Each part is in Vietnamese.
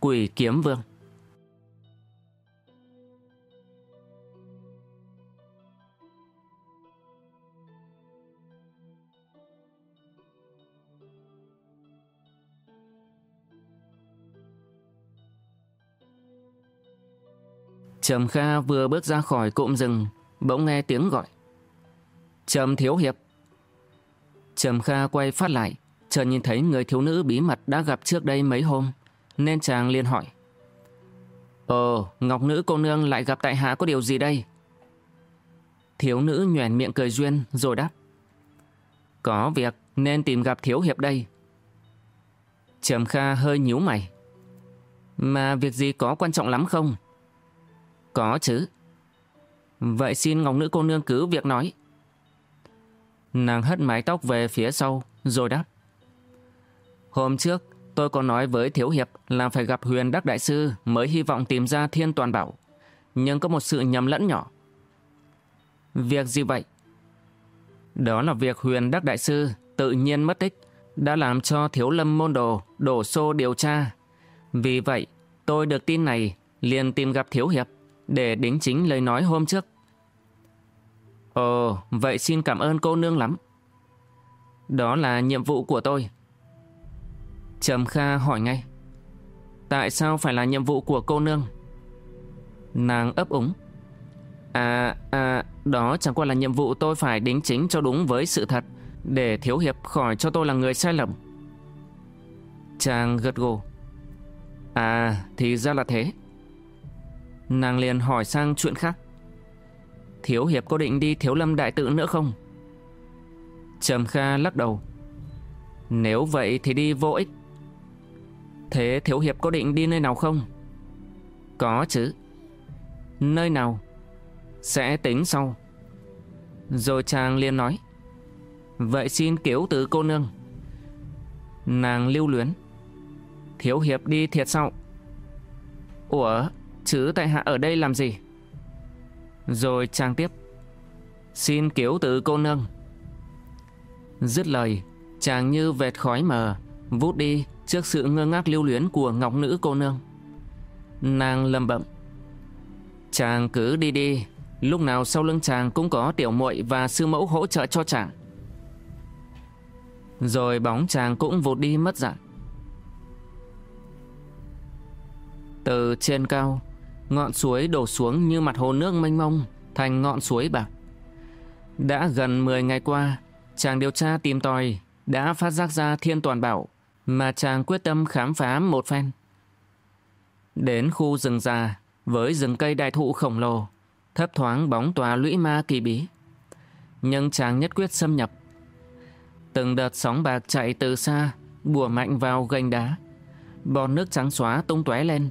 Quỷ Kiếm Vương. Trầm Kha vừa bước ra khỏi cụm rừng, bỗng nghe tiếng gọi. Trầm Thiếu Hiệp. Trầm Kha quay phát lại, chợt nhìn thấy người thiếu nữ bí mật đã gặp trước đây mấy hôm, nên chàng liền hỏi. Ồ, Ngọc Nữ cô nương lại gặp tại hạ có điều gì đây? Thiếu nữ nhoẻn miệng cười duyên rồi đáp. Có việc nên tìm gặp Thiếu Hiệp đây. Trầm Kha hơi nhíu mày. Mà việc gì có quan trọng lắm không? Có chứ. Vậy xin Ngọc Nữ cô nương cứ việc nói. Nàng hất mái tóc về phía sau rồi đáp. Hôm trước tôi có nói với Thiếu Hiệp là phải gặp huyền đắc đại sư mới hy vọng tìm ra thiên toàn bảo. Nhưng có một sự nhầm lẫn nhỏ. Việc gì vậy? Đó là việc huyền đắc đại sư tự nhiên mất tích đã làm cho thiếu lâm môn đồ đổ xô điều tra. Vì vậy tôi được tin này liền tìm gặp Thiếu Hiệp để đính chính lời nói hôm trước. Ồ, vậy xin cảm ơn cô nương lắm. Đó là nhiệm vụ của tôi. Trầm Kha hỏi ngay. Tại sao phải là nhiệm vụ của cô nương? Nàng ấp úng. À, à, đó chẳng qua là nhiệm vụ tôi phải đính chính cho đúng với sự thật, để thiếu hiệp khỏi cho tôi là người sai lầm. Chàng gật gù. À, thì ra là thế. Nàng liền hỏi sang chuyện khác. Thiếu hiệp có định đi thiếu lâm đại tự nữa không? Trầm Kha lắc đầu. Nếu vậy thì đi vô ích. Thế Thiếu Hiệp có định đi nơi nào không? Có chứ. Nơi nào? Sẽ tính sau. Rồi chàng liền nói. Vậy xin cứu từ cô nương. Nàng lưu luyến. Thiếu Hiệp đi thiệt sao? Ủa, chứ tại hạ ở đây làm gì? Rồi chàng tiếp. Xin cứu từ cô nương. Dứt lời, chàng như vệt khói mờ, vút đi trước sự ngơ ngác lưu luyến của ngọc nữ cô nương. Nàng lầm bậm. Chàng cứ đi đi, lúc nào sau lưng chàng cũng có tiểu muội và sư mẫu hỗ trợ cho chàng. Rồi bóng chàng cũng vụt đi mất dạng. Từ trên cao, ngọn suối đổ xuống như mặt hồ nước mênh mông thành ngọn suối bạc. Đã gần 10 ngày qua, chàng điều tra tìm tòi đã phát giác ra thiên toàn bảo mà chàng quyết tâm khám phá một phen. Đến khu rừng già với rừng cây đại thụ khổng lồ, thấp thoáng bóng tòa lũy ma kỳ bí. Nhưng chàng nhất quyết xâm nhập. Từng đợt sóng bạc chạy từ xa, bùa mạnh vào gành đá. Bọt nước trắng xóa tung tóe lên,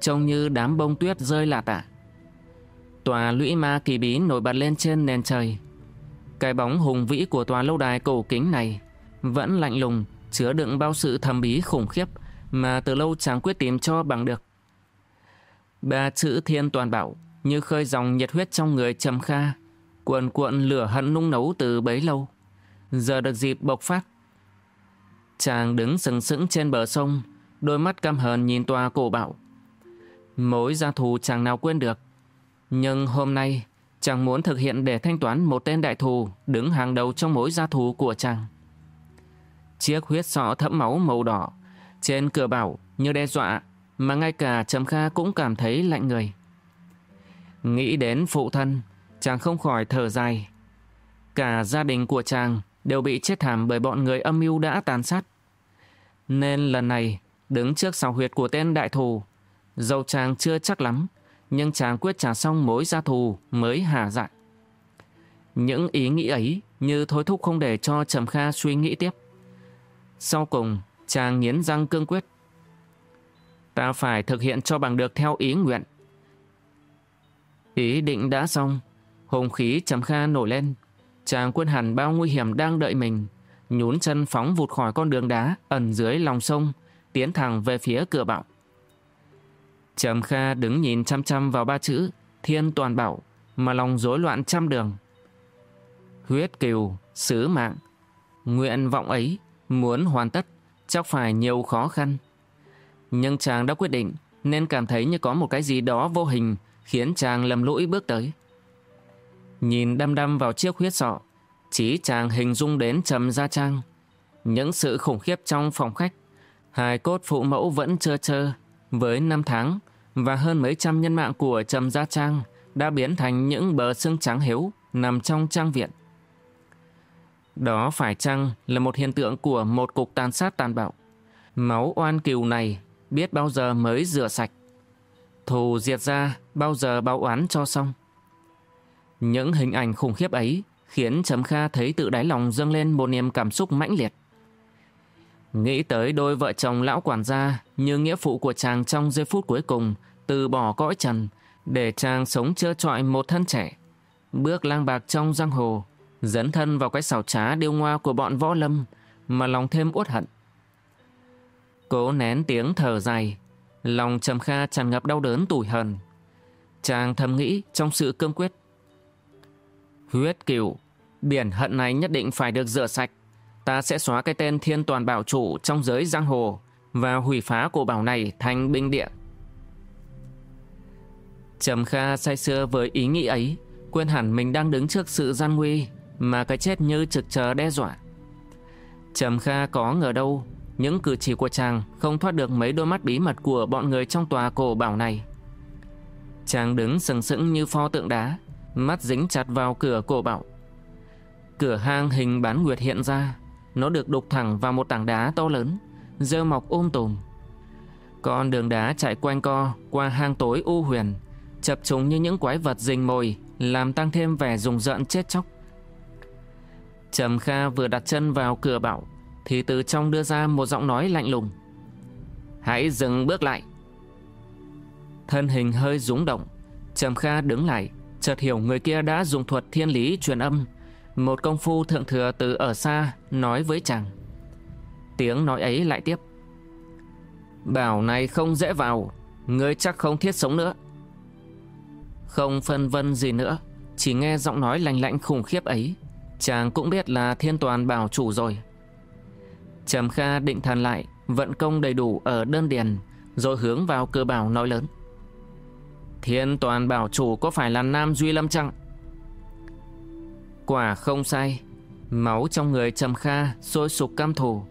trông như đám bông tuyết rơi lạ tả. Tòa lũy ma kỳ bí nổi bật lên trên nền trời. Cái bóng hùng vĩ của tòa lâu đài cổ kính này vẫn lạnh lùng chứa đựng bao sự thầm bí khủng khiếp mà từ lâu chàng quyết tìm cho bằng được. Ba chữ thiên toàn bảo như khơi dòng nhiệt huyết trong người trầm kha, cuộn cuộn lửa hận nung nấu từ bấy lâu, giờ được dịp bộc phát. Chàng đứng sừng sững trên bờ sông, đôi mắt căm hờn nhìn tòa cổ bảo. Mối gia thù chàng nào quên được, nhưng hôm nay chàng muốn thực hiện để thanh toán một tên đại thù đứng hàng đầu trong mối gia thù của chàng. Chiếc huyết sọ thẫm máu màu đỏ trên cửa bảo như đe dọa mà ngay cả Trầm Kha cũng cảm thấy lạnh người. Nghĩ đến phụ thân, chàng không khỏi thở dài. Cả gia đình của chàng đều bị chết thảm bởi bọn người âm mưu đã tàn sát. Nên lần này, đứng trước sào huyệt của tên đại thù, dầu chàng chưa chắc lắm, nhưng chàng quyết trả xong mối gia thù mới hà dại. Những ý nghĩ ấy như thôi thúc không để cho Trầm Kha suy nghĩ tiếp. Sau cùng, chàng nghiến răng cương quyết. Ta phải thực hiện cho bằng được theo ý nguyện. Ý định đã xong, hùng khí Trầm Kha nổi lên. Chàng quên hẳn bao nguy hiểm đang đợi mình, nhún chân phóng vụt khỏi con đường đá ẩn dưới lòng sông, tiến thẳng về phía cửa bạo Trầm Kha đứng nhìn chăm chăm vào ba chữ Thiên Toàn Bảo mà lòng rối loạn trăm đường. Huyết kiều, sứ mạng, nguyện vọng ấy muốn hoàn tất chắc phải nhiều khó khăn. Nhưng chàng đã quyết định nên cảm thấy như có một cái gì đó vô hình khiến chàng lầm lũi bước tới. Nhìn đăm đăm vào chiếc huyết sọ, chỉ chàng hình dung đến Trầm Gia Trang. Những sự khủng khiếp trong phòng khách, hài cốt phụ mẫu vẫn trơ trơ với năm tháng và hơn mấy trăm nhân mạng của Trầm Gia Trang đã biến thành những bờ xương trắng hiếu nằm trong trang viện. Đó phải chăng là một hiện tượng của một cục tàn sát tàn bạo? Máu oan kiều này biết bao giờ mới rửa sạch. Thù diệt ra bao giờ báo oán cho xong. Những hình ảnh khủng khiếp ấy khiến Trầm Kha thấy tự đáy lòng dâng lên một niềm cảm xúc mãnh liệt. Nghĩ tới đôi vợ chồng lão quản gia như nghĩa phụ của chàng trong giây phút cuối cùng từ bỏ cõi trần để chàng sống trơ trọi một thân trẻ. Bước lang bạc trong giang hồ, dẫn thân vào cái xảo trá điêu ngoa của bọn võ lâm mà lòng thêm uất hận. Cố nén tiếng thở dài, lòng Trầm Kha tràn ngập đau đớn tủi hờn. Chàng thầm nghĩ trong sự cương quyết. Huyết cửu, biển hận này nhất định phải được rửa sạch. Ta sẽ xóa cái tên thiên toàn bảo chủ trong giới giang hồ và hủy phá cổ bảo này thành binh địa. Trầm Kha say sưa với ý nghĩ ấy, quên hẳn mình đang đứng trước sự gian nguy mà cái chết như trực chờ đe dọa. Trầm Kha có ngờ đâu, những cử chỉ của chàng không thoát được mấy đôi mắt bí mật của bọn người trong tòa cổ bảo này. Chàng đứng sừng sững như pho tượng đá, mắt dính chặt vào cửa cổ bảo. Cửa hang hình bán nguyệt hiện ra, nó được đục thẳng vào một tảng đá to lớn, rêu mọc ôm tùm. Con đường đá chạy quanh co qua hang tối u huyền, chập trùng như những quái vật rình mồi, làm tăng thêm vẻ rùng rợn chết chóc. Trầm Kha vừa đặt chân vào cửa bảo, thì từ trong đưa ra một giọng nói lạnh lùng. Hãy dừng bước lại. Thân hình hơi rúng động, Trầm Kha đứng lại, chợt hiểu người kia đã dùng thuật thiên lý truyền âm, một công phu thượng thừa từ ở xa nói với chàng. Tiếng nói ấy lại tiếp. Bảo này không dễ vào, ngươi chắc không thiết sống nữa. Không phân vân gì nữa, chỉ nghe giọng nói lành lạnh khủng khiếp ấy, chàng cũng biết là thiên toàn bảo chủ rồi. Trầm Kha định thần lại, vận công đầy đủ ở đơn điền, rồi hướng vào cơ bảo nói lớn. Thiên toàn bảo chủ có phải là Nam Duy Lâm chăng? Quả không sai, máu trong người Trầm Kha sôi sục cam thù.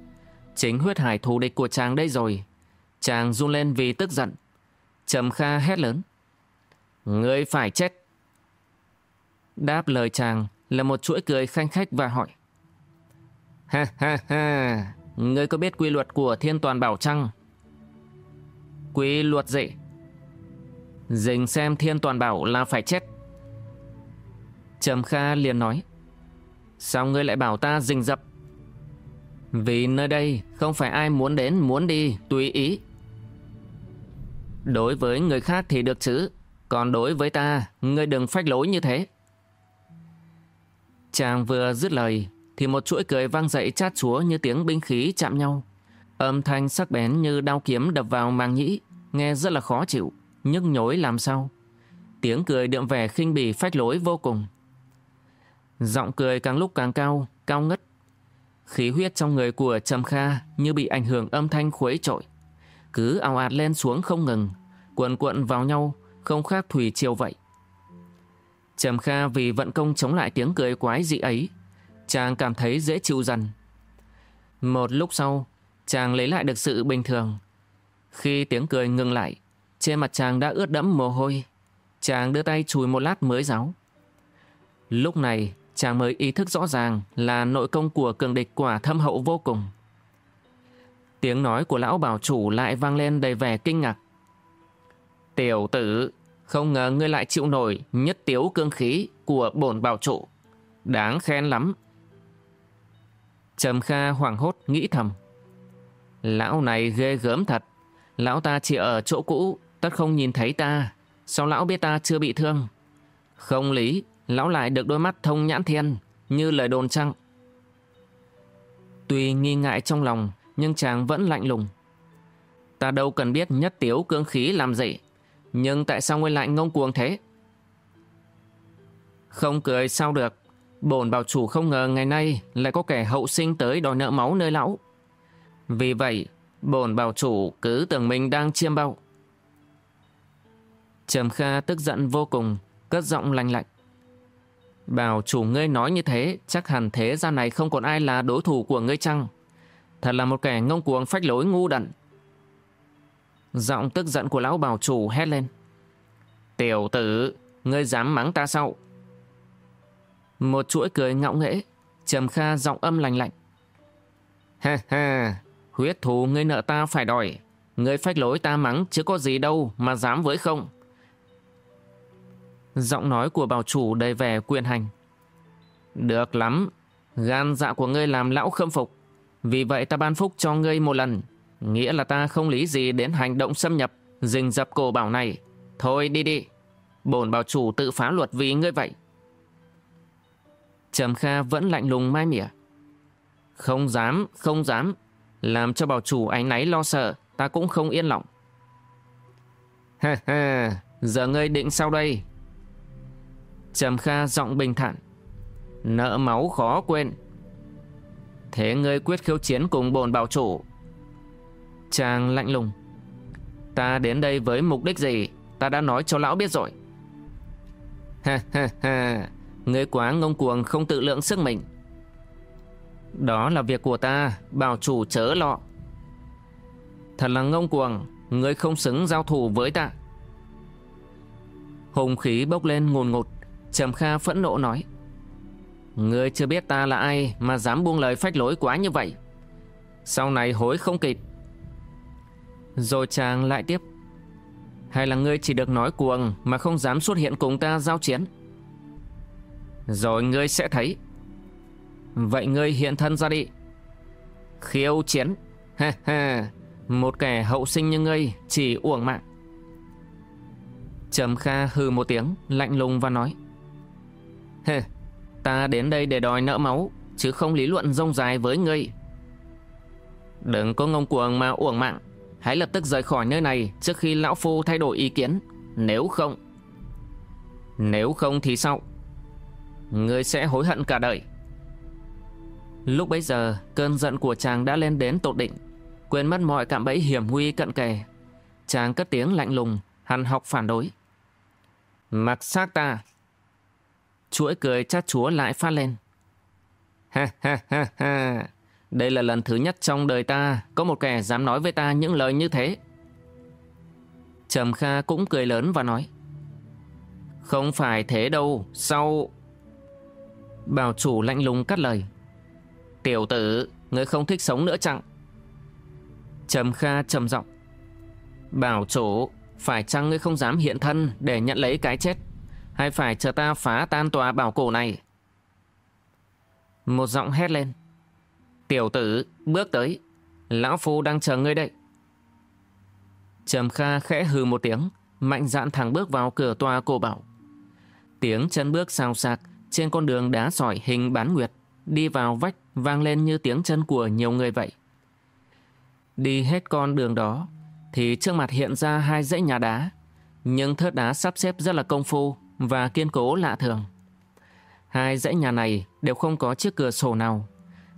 Chính huyết hải thù địch của chàng đây rồi. Chàng run lên vì tức giận. Trầm Kha hét lớn. Ngươi phải chết. Đáp lời chàng là một chuỗi cười khanh khách và hỏi. Ha ha ha, ngươi có biết quy luật của thiên toàn bảo trăng? Quy luật gì? Dình xem thiên toàn bảo là phải chết. Trầm Kha liền nói. Sao ngươi lại bảo ta rình dập? Vì nơi đây không phải ai muốn đến muốn đi, tùy ý. Đối với người khác thì được chứ, còn đối với ta, ngươi đừng phách lối như thế. Chàng vừa dứt lời, thì một chuỗi cười vang dậy chát chúa như tiếng binh khí chạm nhau. Âm thanh sắc bén như đao kiếm đập vào màng nhĩ, nghe rất là khó chịu, nhức nhối làm sao. Tiếng cười đượm vẻ khinh bỉ phách lối vô cùng. Giọng cười càng lúc càng cao, cao ngất. Khí huyết trong người của Trầm Kha như bị ảnh hưởng âm thanh khuấy trội. Cứ ào ạt lên xuống không ngừng, cuộn cuộn vào nhau, không khác thủy triều vậy. Trầm Kha vì vận công chống lại tiếng cười quái dị ấy, chàng cảm thấy dễ chịu dần. Một lúc sau, chàng lấy lại được sự bình thường. Khi tiếng cười ngừng lại, trên mặt chàng đã ướt đẫm mồ hôi. Chàng đưa tay chùi một lát mới giáo. Lúc này, chàng mới ý thức rõ ràng là nội công của cường địch quả thâm hậu vô cùng. Tiếng nói của lão bảo chủ lại vang lên đầy vẻ kinh ngạc. Tiểu tử, không ngờ ngươi lại chịu nổi nhất tiếu cương khí của bổn bảo trụ. Đáng khen lắm. Trầm Kha hoảng hốt nghĩ thầm. Lão này ghê gớm thật. Lão ta chỉ ở chỗ cũ, tất không nhìn thấy ta. Sao lão biết ta chưa bị thương? Không lý, lão lại được đôi mắt thông nhãn thiên, như lời đồn trăng. Tuy nghi ngại trong lòng, nhưng chàng vẫn lạnh lùng. Ta đâu cần biết nhất tiếu cương khí làm gì, nhưng tại sao ngươi lại ngông cuồng thế? Không cười sao được, bổn bảo chủ không ngờ ngày nay lại có kẻ hậu sinh tới đòi nợ máu nơi lão. Vì vậy, bổn bảo chủ cứ tưởng mình đang chiêm bao. Trầm Kha tức giận vô cùng, cất giọng lạnh lạnh. Bảo chủ ngươi nói như thế, chắc hẳn thế gian này không còn ai là đối thủ của ngươi chăng? Thật là một kẻ ngông cuồng phách lối ngu đận. Giọng tức giận của lão bảo chủ hét lên. Tiểu tử, ngươi dám mắng ta sao? Một chuỗi cười ngạo nghễ, Trầm Kha giọng âm lành lạnh. Ha ha, huyết thù ngươi nợ ta phải đòi. Ngươi phách lối ta mắng chứ có gì đâu mà dám với không. Giọng nói của bảo chủ đầy vẻ quyền hành. Được lắm, gan dạ của ngươi làm lão khâm phục. Vì vậy ta ban phúc cho ngươi một lần. Nghĩa là ta không lý gì đến hành động xâm nhập, rình dập cổ bảo này. Thôi đi đi, bổn bảo chủ tự phá luật vì ngươi vậy. Trầm Kha vẫn lạnh lùng mai mỉa. Không dám, không dám. Làm cho bảo chủ ánh náy lo sợ, ta cũng không yên lòng. Ha ha, giờ ngươi định sao đây? Trầm Kha giọng bình thản. Nợ máu khó quên. Thế ngươi quyết khiêu chiến cùng bồn bảo chủ. Chàng lạnh lùng. Ta đến đây với mục đích gì, ta đã nói cho lão biết rồi. Ha ha ha, ngươi quá ngông cuồng không tự lượng sức mình. Đó là việc của ta, bảo chủ chớ lọ. Thật là ngông cuồng, ngươi không xứng giao thủ với ta. Hùng khí bốc lên ngồn ngột, Trầm Kha phẫn nộ nói. Ngươi chưa biết ta là ai mà dám buông lời phách lối quá như vậy. Sau này hối không kịp. Rồi chàng lại tiếp. Hay là ngươi chỉ được nói cuồng mà không dám xuất hiện cùng ta giao chiến? Rồi ngươi sẽ thấy. Vậy ngươi hiện thân ra đi. Khiêu chiến. Ha ha. Một kẻ hậu sinh như ngươi chỉ uổng mạng. Trầm Kha hừ một tiếng, lạnh lùng và nói. Hê ta đến đây để đòi nợ máu, chứ không lý luận rông dài với ngươi. Đừng có ngông cuồng mà uổng mạng. Hãy lập tức rời khỏi nơi này trước khi lão phu thay đổi ý kiến. Nếu không... Nếu không thì sao? Ngươi sẽ hối hận cả đời. Lúc bấy giờ, cơn giận của chàng đã lên đến tột đỉnh. Quên mất mọi cạm bẫy hiểm nguy cận kề. Chàng cất tiếng lạnh lùng, hằn học phản đối. Mặc xác ta. Chuỗi cười chát chúa lại phát lên. Ha ha ha ha. Đây là lần thứ nhất trong đời ta có một kẻ dám nói với ta những lời như thế. Trầm Kha cũng cười lớn và nói. Không phải thế đâu, sau... Bảo chủ lạnh lùng cắt lời. Tiểu tử, ngươi không thích sống nữa chăng? Trầm Kha trầm giọng. Bảo chủ, phải chăng ngươi không dám hiện thân để nhận lấy cái chết? Hay phải chờ ta phá tan tòa bảo cổ này? Một giọng hét lên. Tiểu tử, bước tới. Lão Phu đang chờ ngươi đây. Trầm Kha khẽ hừ một tiếng, mạnh dạn thẳng bước vào cửa tòa cổ bảo. Tiếng chân bước xào sạc trên con đường đá sỏi hình bán nguyệt, đi vào vách vang lên như tiếng chân của nhiều người vậy. Đi hết con đường đó, thì trước mặt hiện ra hai dãy nhà đá, nhưng thớt đá sắp xếp rất là công phu và kiên cố lạ thường. Hai dãy nhà này đều không có chiếc cửa sổ nào,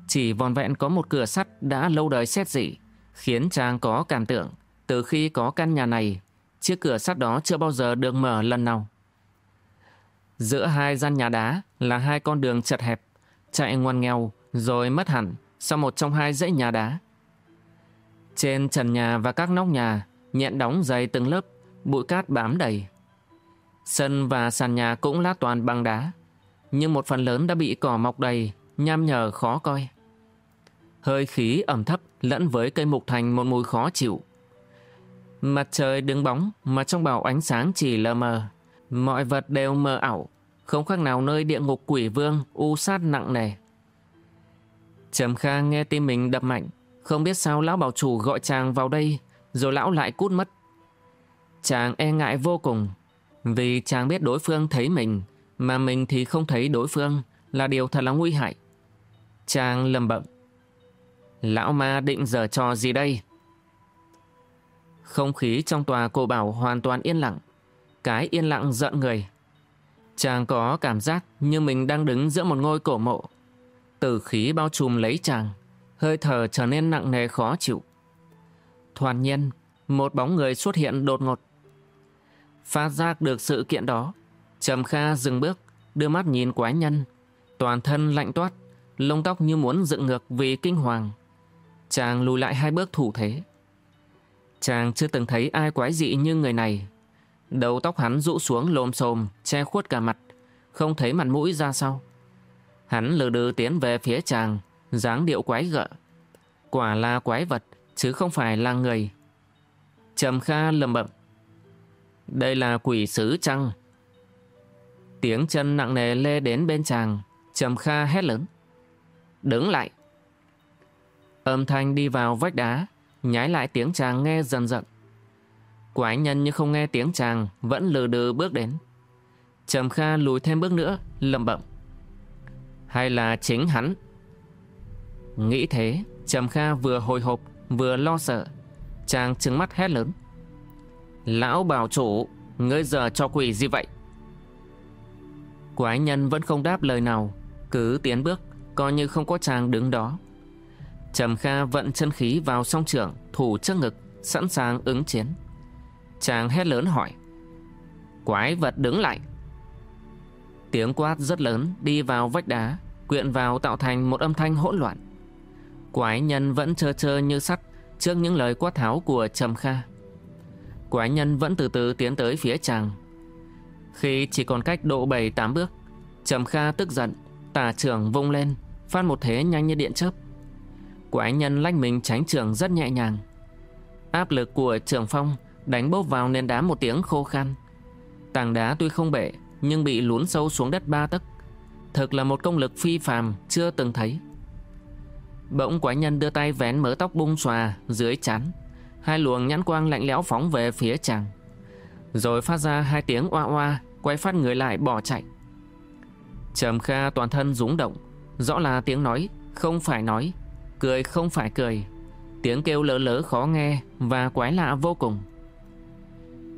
chỉ vòn vẹn có một cửa sắt đã lâu đời xét dị, khiến chàng có cảm tưởng từ khi có căn nhà này, chiếc cửa sắt đó chưa bao giờ được mở lần nào. Giữa hai gian nhà đá là hai con đường chật hẹp, chạy ngoằn nghèo rồi mất hẳn sau một trong hai dãy nhà đá. Trên trần nhà và các nóc nhà nhện đóng dày từng lớp, bụi cát bám đầy. Sân và sàn nhà cũng lát toàn bằng đá, nhưng một phần lớn đã bị cỏ mọc đầy, nham nhở khó coi. Hơi khí ẩm thấp lẫn với cây mục thành một mùi khó chịu. Mặt trời đứng bóng mà trong bào ánh sáng chỉ lờ mờ. Mọi vật đều mờ ảo, không khác nào nơi địa ngục quỷ vương u sát nặng nề. Trầm Kha nghe tim mình đập mạnh, không biết sao lão bảo chủ gọi chàng vào đây rồi lão lại cút mất. Chàng e ngại vô cùng, vì chàng biết đối phương thấy mình, mà mình thì không thấy đối phương là điều thật là nguy hại. Chàng lầm bậm. Lão ma định giờ trò gì đây? Không khí trong tòa cổ bảo hoàn toàn yên lặng. Cái yên lặng giận người. Chàng có cảm giác như mình đang đứng giữa một ngôi cổ mộ. Tử khí bao trùm lấy chàng. Hơi thở trở nên nặng nề khó chịu. Thoạt nhiên, một bóng người xuất hiện đột ngột. Phát giác được sự kiện đó, Trầm Kha dừng bước, đưa mắt nhìn quái nhân. Toàn thân lạnh toát, lông tóc như muốn dựng ngược vì kinh hoàng. Chàng lùi lại hai bước thủ thế. Chàng chưa từng thấy ai quái dị như người này. Đầu tóc hắn rũ xuống lồm xồm, che khuất cả mặt, không thấy mặt mũi ra sau. Hắn lừ đừ tiến về phía chàng, dáng điệu quái gợ. Quả là quái vật, chứ không phải là người. Trầm Kha lầm bậm. Đây là quỷ sứ chăng? Tiếng chân nặng nề lê đến bên chàng, Trầm Kha hét lớn. Đứng lại. Âm thanh đi vào vách đá, nhái lại tiếng chàng nghe dần dần. Quái nhân như không nghe tiếng chàng, vẫn lừ đừ bước đến. Trầm Kha lùi thêm bước nữa, lầm bẩm. Hay là chính hắn? Nghĩ thế, Trầm Kha vừa hồi hộp, vừa lo sợ. Chàng trừng mắt hét lớn. Lão bảo chủ, ngươi giờ cho quỷ gì vậy? Quái nhân vẫn không đáp lời nào, cứ tiến bước, coi như không có chàng đứng đó. Trầm Kha vận chân khí vào song trưởng, thủ trước ngực, sẵn sàng ứng chiến. Chàng hét lớn hỏi. Quái vật đứng lại. Tiếng quát rất lớn đi vào vách đá, quyện vào tạo thành một âm thanh hỗn loạn. Quái nhân vẫn chơ chơ như sắt trước những lời quát tháo của Trầm Kha. Quái nhân vẫn từ từ tiến tới phía chàng. Khi chỉ còn cách độ 7-8 bước, Trầm Kha tức giận, tà trưởng vung lên, phát một thế nhanh như điện chớp. Quái nhân lách mình tránh trường rất nhẹ nhàng. Áp lực của trường phong đánh bốp vào nền đá một tiếng khô khan. Tảng đá tuy không bể nhưng bị lún sâu xuống đất ba tấc. Thực là một công lực phi phàm chưa từng thấy. Bỗng quái nhân đưa tay vén mớ tóc bung xòa dưới chán. Hai luồng nhãn quang lạnh lẽo phóng về phía chàng. Rồi phát ra hai tiếng oa oa, quay phát người lại bỏ chạy. Trầm Kha toàn thân rúng động, rõ là tiếng nói, không phải nói, cười không phải cười. Tiếng kêu lỡ lỡ khó nghe và quái lạ vô cùng.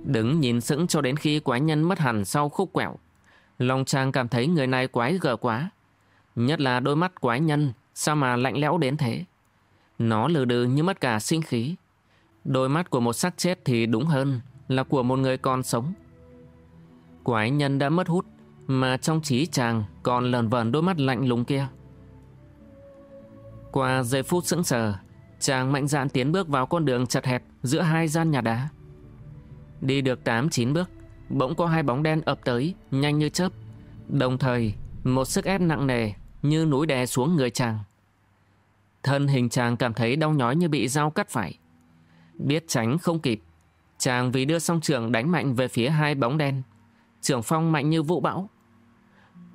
Đứng nhìn sững cho đến khi quái nhân mất hẳn sau khúc quẹo. Long Trang cảm thấy người này quái gở quá. Nhất là đôi mắt quái nhân, sao mà lạnh lẽo đến thế. Nó lừ đừ như mất cả sinh khí. Đôi mắt của một xác chết thì đúng hơn là của một người còn sống. Quái nhân đã mất hút, mà trong trí chàng còn lờn vờn đôi mắt lạnh lùng kia. Qua giây phút sững sờ, chàng mạnh dạn tiến bước vào con đường chật hẹp giữa hai gian nhà đá. Đi được 8-9 bước, bỗng có hai bóng đen ập tới, nhanh như chớp. Đồng thời, một sức ép nặng nề như núi đè xuống người chàng. Thân hình chàng cảm thấy đau nhói như bị dao cắt phải. Biết tránh không kịp, chàng vì đưa song trường đánh mạnh về phía hai bóng đen. Trường phong mạnh như vũ bão.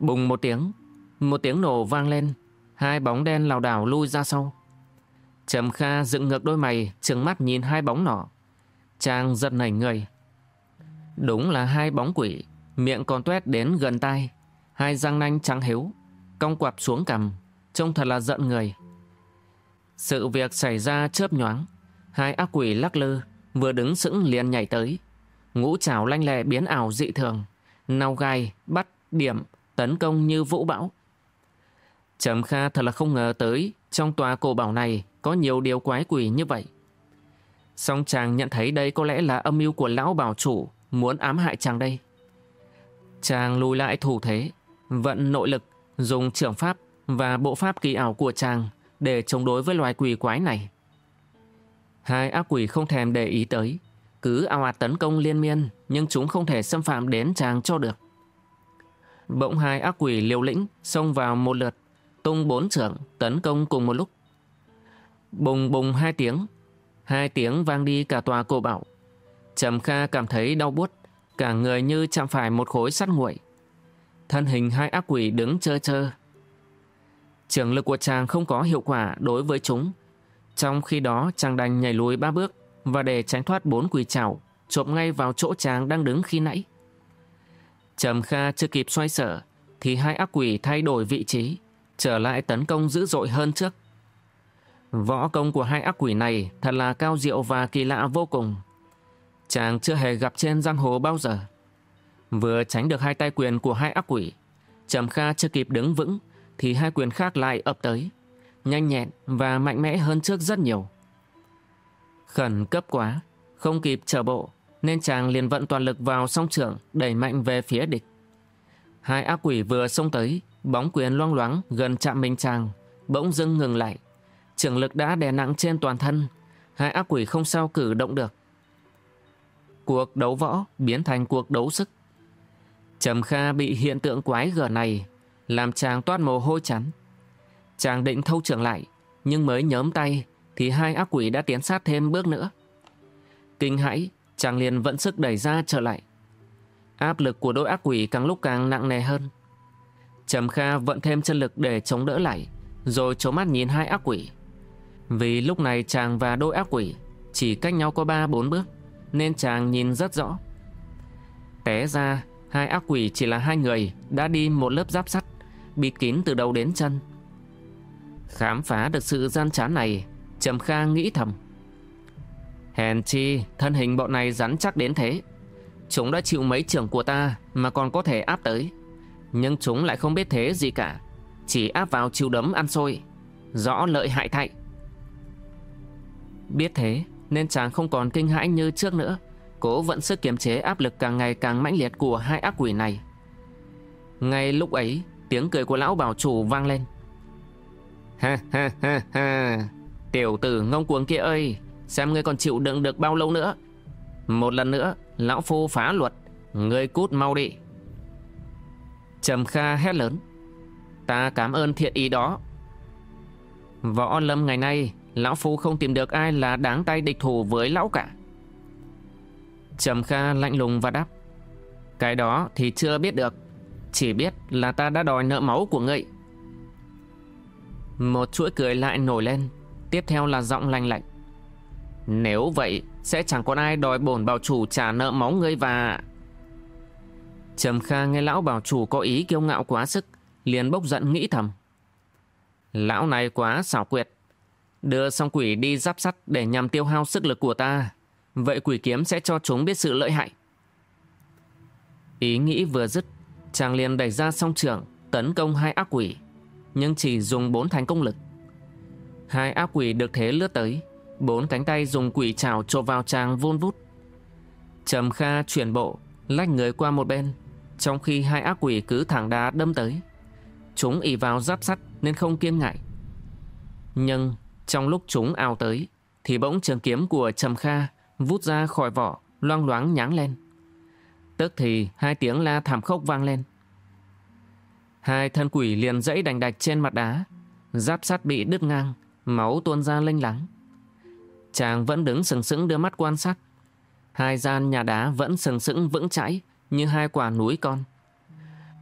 Bùng một tiếng, một tiếng nổ vang lên, hai bóng đen lảo đảo lui ra sau. Trầm Kha dựng ngược đôi mày, trừng mắt nhìn hai bóng nỏ. Chàng giật nảy người. Đúng là hai bóng quỷ, miệng còn tuét đến gần tai, hai răng nanh trắng hiếu, cong quặp xuống cằm, trông thật là giận người. Sự việc xảy ra chớp nhoáng, hai ác quỷ lắc lư, vừa đứng sững liền nhảy tới. Ngũ trảo lanh lẹ biến ảo dị thường, nào gai, bắt, điểm, tấn công như vũ bão. Trầm Kha thật là không ngờ tới, trong tòa cổ bảo này có nhiều điều quái quỷ như vậy. Song chàng nhận thấy đây có lẽ là âm mưu của lão bảo chủ muốn ám hại chàng đây. Chàng lùi lại thủ thế, vận nội lực, dùng trưởng pháp và bộ pháp kỳ ảo của chàng để chống đối với loài quỷ quái này. Hai ác quỷ không thèm để ý tới, cứ ao ạt tấn công liên miên nhưng chúng không thể xâm phạm đến chàng cho được. Bỗng hai ác quỷ liều lĩnh xông vào một lượt, tung bốn trưởng tấn công cùng một lúc. Bùng bùng hai tiếng, hai tiếng vang đi cả tòa cổ bảo. Trầm Kha cảm thấy đau buốt, cả người như chạm phải một khối sắt nguội. Thân hình hai ác quỷ đứng chơ chơ. Trường lực của chàng không có hiệu quả đối với chúng. Trong khi đó chàng đành nhảy lùi ba bước, và để tránh thoát bốn quỷ chảo, chộp ngay vào chỗ chàng đang đứng khi nãy. Trầm Kha chưa kịp xoay sở, thì hai ác quỷ thay đổi vị trí, trở lại tấn công dữ dội hơn trước. Võ công của hai ác quỷ này thật là cao diệu và kỳ lạ vô cùng. Chàng chưa hề gặp trên giang hồ bao giờ. Vừa tránh được hai tay quyền của hai ác quỷ, Trầm Kha chưa kịp đứng vững, thì hai quyền khác lại ập tới, nhanh nhẹn và mạnh mẽ hơn trước rất nhiều. Khẩn cấp quá, không kịp trở bộ, nên chàng liền vận toàn lực vào song trưởng đẩy mạnh về phía địch. Hai ác quỷ vừa xông tới, bóng quyền loang loáng gần chạm mình chàng, bỗng dưng ngừng lại. Trường lực đã đè nặng trên toàn thân, hai ác quỷ không sao cử động được. Cuộc đấu võ biến thành cuộc đấu sức. Trầm Kha bị hiện tượng quái gở này làm chàng toát mồ hôi chắn. Chàng định thâu trưởng lại, nhưng mới nhớm tay thì hai ác quỷ đã tiến sát thêm bước nữa. Kinh hãi, chàng liền vận sức đẩy ra trở lại. Áp lực của đôi ác quỷ càng lúc càng nặng nề hơn. Trầm Kha vận thêm chân lực để chống đỡ lại, rồi trố mắt nhìn hai ác quỷ. Vì lúc này chàng và đôi ác quỷ chỉ cách nhau có ba bốn bước, nên chàng nhìn rất rõ. Té ra, hai ác quỷ chỉ là hai người đã đi một lớp giáp sắt, bịt kín từ đầu đến chân. Khám phá được sự gian trá này, Trầm Kha nghĩ thầm. Hèn chi, thân hình bọn này rắn chắc đến thế. Chúng đã chịu mấy trưởng của ta mà còn có thể áp tới. Nhưng chúng lại không biết thế gì cả. Chỉ áp vào chiêu đấm ăn xôi. Rõ lợi hại thay. Biết thế nên chàng không còn kinh hãi như trước nữa. Cố vẫn sức kiềm chế áp lực càng ngày càng mãnh liệt của hai ác quỷ này. Ngay lúc ấy, tiếng cười của lão bảo chủ vang lên. Ha ha ha ha, tiểu tử ngông cuồng kia ơi, xem ngươi còn chịu đựng được bao lâu nữa. Một lần nữa, lão phu phá luật, ngươi cút mau đi. Trầm Kha hét lớn. Ta cảm ơn thiện ý đó. Võ lâm ngày nay, lão phu không tìm được ai là đáng tay địch thủ với lão cả. Trầm Kha lạnh lùng và đáp. Cái đó thì chưa biết được. Chỉ biết là ta đã đòi nợ máu của ngươi. Một chuỗi cười lại nổi lên. Tiếp theo là giọng lành lạnh. Nếu vậy, sẽ chẳng còn ai đòi bổn bảo chủ trả nợ máu ngươi và... Trầm Kha nghe lão bảo chủ có ý kiêu ngạo quá sức, liền bốc giận nghĩ thầm. Lão này quá xảo quyệt. Đưa song quỷ đi giáp sắt để nhằm tiêu hao sức lực của ta. Vậy quỷ kiếm sẽ cho chúng biết sự lợi hại. Ý nghĩ vừa dứt, chàng liền đẩy ra song trưởng, tấn công hai ác quỷ, nhưng chỉ dùng bốn thành công lực. Hai ác quỷ được thế lướt tới, bốn cánh tay dùng quỷ trào chộp vào chàng vun vút. Trầm Kha chuyển bộ, lách người qua một bên, trong khi hai ác quỷ cứ thẳng đá đâm tới. Chúng ỉ vào giáp sắt nên không kiêng ngại. Nhưng trong lúc chúng ào tới, thì bỗng trường kiếm của Trầm Kha vút ra khỏi vỏ, loang loáng nháng lên. Tức thì hai tiếng la thảm khốc vang lên. Hai thân quỷ liền dãy đành đạch trên mặt đá, giáp sắt bị đứt ngang, máu tuôn ra lênh láng Chàng vẫn đứng sừng sững đưa mắt quan sát. Hai gian nhà đá vẫn sừng sững vững chãi như hai quả núi con.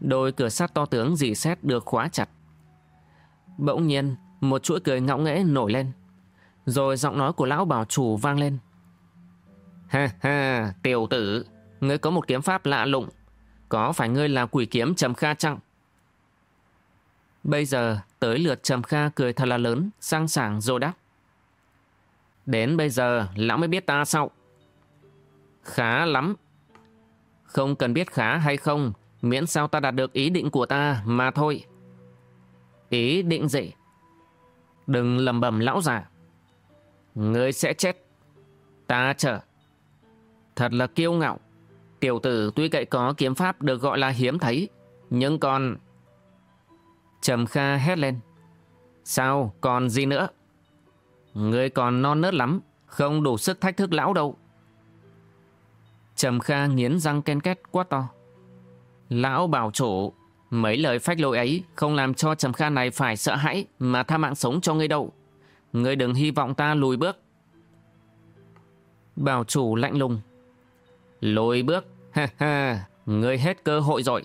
Đôi cửa sắt to tướng dì xét được khóa chặt. Bỗng nhiên, một chuỗi cười ngọng nghễ nổi lên. Rồi giọng nói của lão bảo chủ vang lên. Ha ha, tiểu tử, ngươi có một kiếm pháp lạ lụng. Có phải ngươi là quỷ kiếm Trầm Kha chăng? Bây giờ tới lượt Trầm Kha cười thật là lớn, sang sảng rồi đáp. Đến bây giờ lão mới biết ta sao? Khá lắm. Không cần biết khá hay không, miễn sao ta đạt được ý định của ta mà thôi. Ý định gì? Đừng lầm bầm lão già. Ngươi sẽ chết. Ta chờ. Thật là kiêu ngạo. Tiểu tử tuy cậy có kiếm pháp được gọi là hiếm thấy, nhưng còn... Trầm Kha hét lên. Sao, còn gì nữa? Ngươi còn non nớt lắm, không đủ sức thách thức lão đâu. Trầm Kha nghiến răng ken két quá to. Lão bảo chủ, mấy lời phách lối ấy không làm cho Trầm Kha này phải sợ hãi mà tha mạng sống cho ngươi đâu. Ngươi đừng hy vọng ta lùi bước. Bảo chủ lạnh lùng. Lùi bước, ha ha, ngươi hết cơ hội rồi.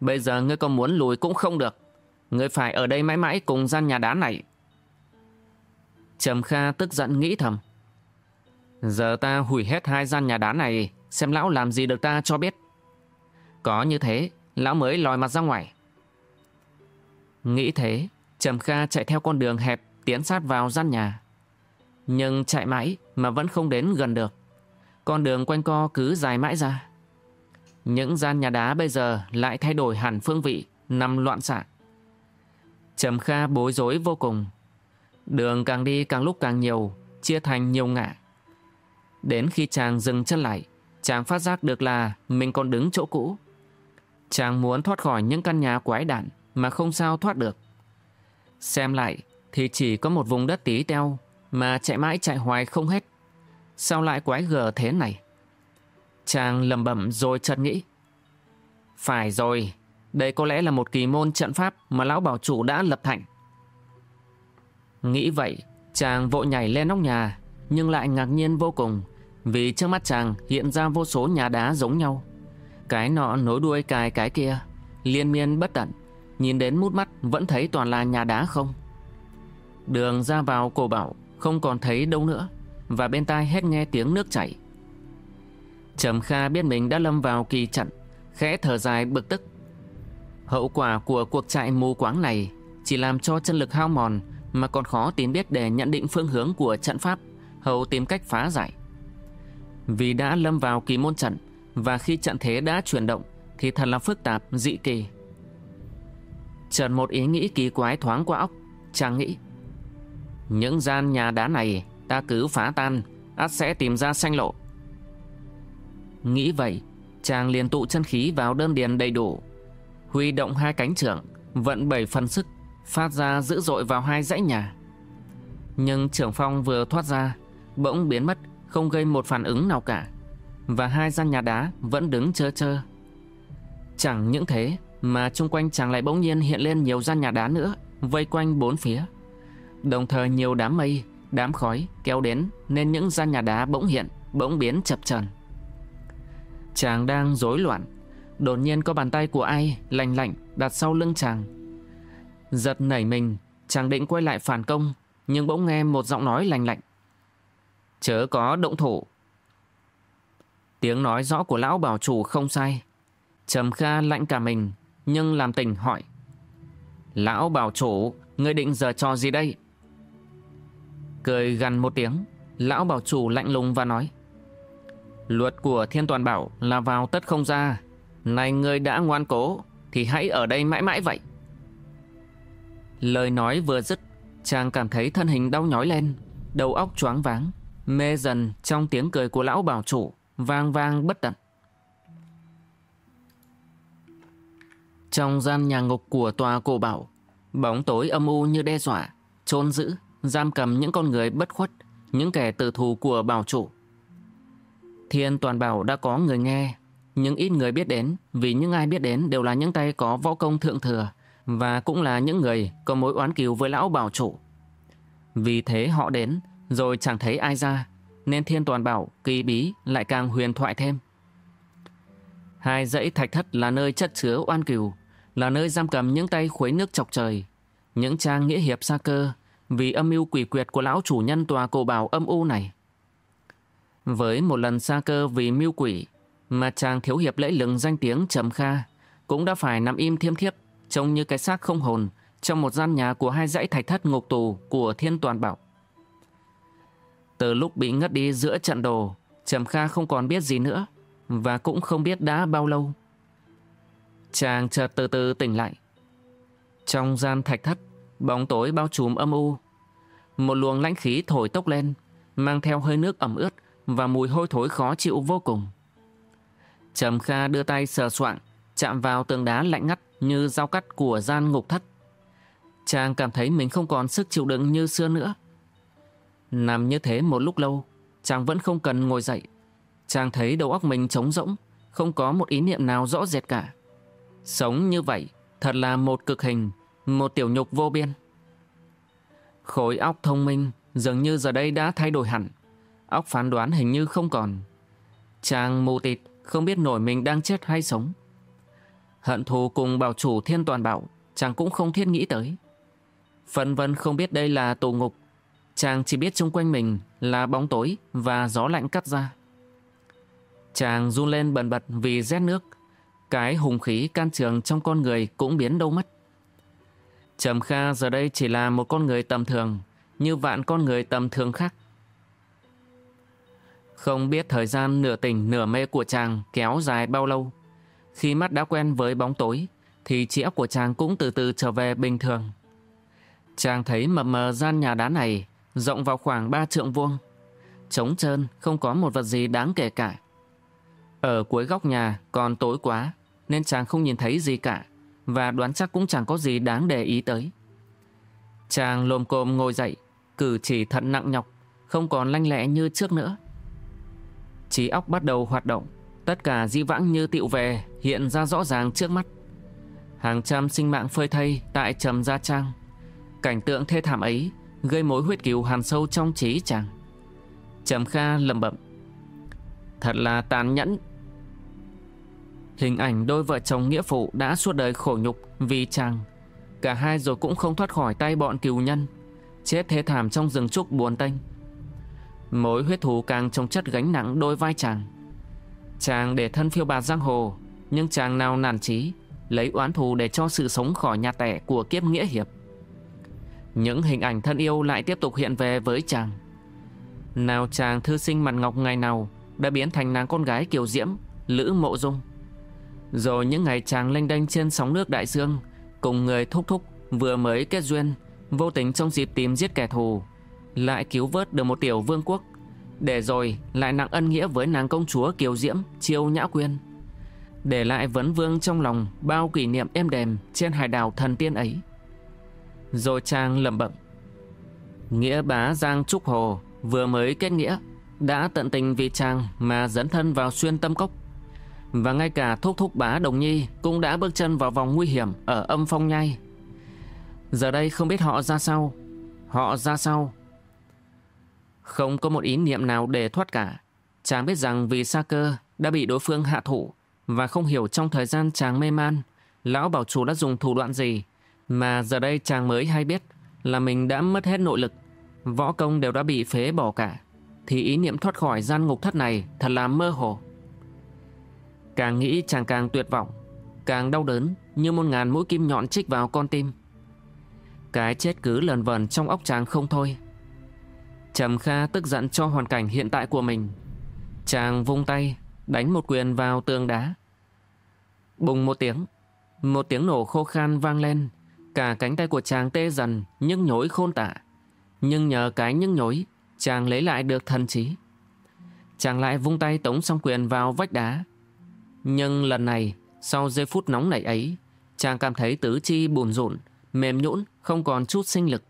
Bây giờ ngươi có muốn lùi cũng không được. Ngươi phải ở đây mãi mãi cùng gian nhà đá này. Trầm Kha tức giận nghĩ thầm. Giờ ta hủy hết hai gian nhà đá này, xem lão làm gì được ta cho biết. Có như thế, lão mới lòi mặt ra ngoài. Nghĩ thế, Trầm Kha chạy theo con đường hẹp tiến sát vào gian nhà. Nhưng chạy mãi mà vẫn không đến gần được. Con đường quanh co cứ dài mãi ra. Những gian nhà đá bây giờ lại thay đổi hẳn phương vị, nằm loạn xạ. Trầm Kha bối rối vô cùng. Đường càng đi càng lúc càng nhiều, chia thành nhiều ngã. Đến khi chàng dừng chân lại, chàng phát giác được là mình còn đứng chỗ cũ. Chàng muốn thoát khỏi những căn nhà quái đản mà không sao thoát được. Xem lại thì chỉ có một vùng đất tí teo mà chạy mãi chạy hoài không hết. Sao lại quái gở thế này? Chàng lầm bẩm rồi chợt nghĩ. Phải rồi, đây có lẽ là một kỳ môn trận pháp mà lão bảo chủ đã lập thành. Nghĩ vậy, chàng vội nhảy lên nóc nhà, nhưng lại ngạc nhiên vô cùng, vì trước mắt chàng hiện ra vô số nhà đá giống nhau. Cái nọ nối đuôi cài cái kia, liên miên bất tận, nhìn đến mút mắt vẫn thấy toàn là nhà đá không. Đường ra vào cổ bảo không còn thấy đâu nữa, và bên tai hết nghe tiếng nước chảy. Trầm Kha biết mình đã lâm vào kỳ trận, khẽ thở dài bực tức. Hậu quả của cuộc chạy mù quáng này chỉ làm cho chân lực hao mòn mà còn khó tìm biết để nhận định phương hướng của trận pháp, hầu tìm cách phá giải. Vì đã lâm vào kỳ môn trận và khi trận thế đã chuyển động thì thật là phức tạp, dị kỳ. Trần một ý nghĩ kỳ quái thoáng qua óc, chàng nghĩ. Những gian nhà đá này ta cứ phá tan, ắt sẽ tìm ra sanh lộ. Nghĩ vậy, chàng liền tụ chân khí vào đơn điền đầy đủ, huy động hai cánh trưởng, vận bảy phần sức, phát ra dữ dội vào hai dãy nhà. Nhưng trưởng phong vừa thoát ra, bỗng biến mất, không gây một phản ứng nào cả, và hai gian nhà đá vẫn đứng chơ chơ. Chẳng những thế, mà chung quanh chàng lại bỗng nhiên hiện lên nhiều gian nhà đá nữa, vây quanh bốn phía. Đồng thời nhiều đám mây, đám khói kéo đến nên những gian nhà đá bỗng hiện, bỗng biến chập chờn. Chàng đang rối loạn, đột nhiên có bàn tay của ai lành lạnh đặt sau lưng chàng. Giật nảy mình, chàng định quay lại phản công, nhưng bỗng nghe một giọng nói lành lạnh. Chớ có động thủ. Tiếng nói rõ của lão bảo chủ không sai. Trầm Kha lạnh cả mình, nhưng làm tỉnh hỏi. Lão bảo chủ, ngươi định giờ trò gì đây? Cười gần một tiếng, lão bảo chủ lạnh lùng và nói. Luật của thiên toàn bảo là vào tất không ra. Này ngươi đã ngoan cố, thì hãy ở đây mãi mãi vậy. Lời nói vừa dứt, chàng cảm thấy thân hình đau nhói lên, đầu óc choáng váng, mê dần trong tiếng cười của lão bảo chủ, vang vang bất tận. Trong gian nhà ngục của tòa cổ bảo, bóng tối âm u như đe dọa, trôn giữ, giam cầm những con người bất khuất, những kẻ tử thù của bảo chủ. Thiên toàn bảo đã có người nghe, nhưng ít người biết đến vì những ai biết đến đều là những tay có võ công thượng thừa và cũng là những người có mối oán kiều với lão bảo chủ. Vì thế họ đến, rồi chẳng thấy ai ra, nên thiên toàn bảo kỳ bí lại càng huyền thoại thêm. Hai dãy thạch thất là nơi chất chứa oan kiều, là nơi giam cầm những tay khuấy nước chọc trời, những trang nghĩa hiệp xa cơ vì âm mưu quỷ quyệt của lão chủ nhân tòa cổ bảo âm u này. Với một lần xa cơ vì mưu quỷ mà chàng thiếu hiệp lễ lừng danh tiếng trầm kha cũng đã phải nằm im thiêm thiếp trông như cái xác không hồn trong một gian nhà của hai dãy thạch thất ngục tù của thiên toàn bảo. Từ lúc bị ngất đi giữa trận đồ, Trầm Kha không còn biết gì nữa và cũng không biết đã bao lâu. Chàng chợt từ từ tỉnh lại. Trong gian thạch thất, bóng tối bao trùm âm u. Một luồng lãnh khí thổi tốc lên, mang theo hơi nước ẩm ướt và mùi hôi thối khó chịu vô cùng. Trầm Kha đưa tay sờ soạng, chạm vào tường đá lạnh ngắt như dao cắt của gian ngục thất. Chàng cảm thấy mình không còn sức chịu đựng như xưa nữa. Nằm như thế một lúc lâu, chàng vẫn không cần ngồi dậy. Chàng thấy đầu óc mình trống rỗng, không có một ý niệm nào rõ rệt cả. Sống như vậy, thật là một cực hình, một tiểu nhục vô biên. Khối óc thông minh dường như giờ đây đã thay đổi hẳn. Óc phán đoán hình như không còn. Chàng mù tịt, không biết nổi mình đang chết hay sống. Hận thù cùng bảo chủ thiên toàn bảo, chàng cũng không thiết nghĩ tới. Phân vân không biết đây là tù ngục. chàng chỉ biết xung quanh mình là bóng tối và gió lạnh cắt ra. Chàng run lên bần bật vì rét nước, cái hùng khí can trường trong con người cũng biến đâu mất. Trầm Kha giờ đây chỉ là một con người tầm thường, như vạn con người tầm thường khác. Không biết thời gian nửa tỉnh nửa mê của chàng kéo dài bao lâu. Khi mắt đã quen với bóng tối, thì trí óc của chàng cũng từ từ trở về bình thường. Chàng thấy mập mờ gian nhà đá này rộng vào khoảng ba trượng vuông. Trống trơn, không có một vật gì đáng kể cả. Ở cuối góc nhà còn tối quá, nên chàng không nhìn thấy gì cả, và đoán chắc cũng chẳng có gì đáng để ý tới. Chàng lồm cồm ngồi dậy, cử chỉ thận nặng nhọc, không còn lanh lẹ như trước nữa. Trí óc bắt đầu hoạt động, tất cả di vãng như tiệu về, hiện ra rõ ràng trước mắt. Hàng trăm sinh mạng phơi thây tại trầm gia trang. Cảnh tượng thê thảm ấy gây mối huyết cừu hàn sâu trong trí chàng. Trầm Kha lầm bẩm. Thật là tàn nhẫn. Hình ảnh đôi vợ chồng nghĩa phụ đã suốt đời khổ nhục vì chàng. Cả hai rồi cũng không thoát khỏi tay bọn cừu nhân. Chết thê thảm trong rừng trúc buồn tênh. Mối huyết thù càng trông chất gánh nặng đôi vai chàng. Chàng để thân phiêu bạt giang hồ, nhưng chàng nào nản chí, lấy oán thù để cho sự sống khỏi nhà tẻ của kiếp nghĩa hiệp. Những hình ảnh thân yêu lại tiếp tục hiện về với chàng. Nào chàng thư sinh mặt ngọc ngày nào đã biến thành nàng con gái kiều diễm, Lữ Mộ Dung. Rồi những ngày chàng lênh đênh trên sóng nước đại dương, cùng người thúc thúc vừa mới kết duyên, vô tình trong dịp tìm giết kẻ thù, lại cứu vớt được một tiểu vương quốc, để rồi lại nặng ân nghĩa với nàng công chúa kiều diễm, chiêu nhã quyên. Để lại vấn vương trong lòng bao kỷ niệm êm đềm trên hải đảo thần tiên ấy. Rồi chàng lẩm bẩm Nghĩa bá Giang Trúc Hồ vừa mới kết nghĩa Đã tận tình vì chàng mà dẫn thân vào xuyên tâm cốc Và ngay cả thúc thúc bá Đồng Nhi Cũng đã bước chân vào vòng nguy hiểm ở âm phong nhai Giờ đây không biết họ ra sao Họ ra sao không có một ý niệm nào để thoát cả Chàng biết rằng vì Sa Cơ đã bị đối phương hạ thủ Và không hiểu trong thời gian chàng mê man Lão bảo chủ đã dùng thủ đoạn gì mà giờ đây chàng mới hay biết là mình đã mất hết nội lực, võ công đều đã bị phế bỏ cả, thì ý niệm thoát khỏi gian ngục thất này thật là mơ hồ. Càng nghĩ chàng càng tuyệt vọng, càng đau đớn như một ngàn mũi kim nhọn chích vào con tim. Cái chết cứ lần vần trong óc chàng không thôi. Trầm Kha tức giận cho hoàn cảnh hiện tại của mình. Chàng vung tay, đánh một quyền vào tường đá. Bùng một tiếng, một tiếng nổ khô khan vang lên, Cả cánh tay của chàng tê dần, nhưng nhối khôn tả. Nhưng nhờ cái nhưng nhối, chàng lấy lại được thần trí. Chàng lại vung tay tống song quyền vào vách đá. Nhưng lần này, sau giây phút nóng nảy ấy, chàng cảm thấy tứ chi bùn rộn, mềm nhũn, không còn chút sinh lực.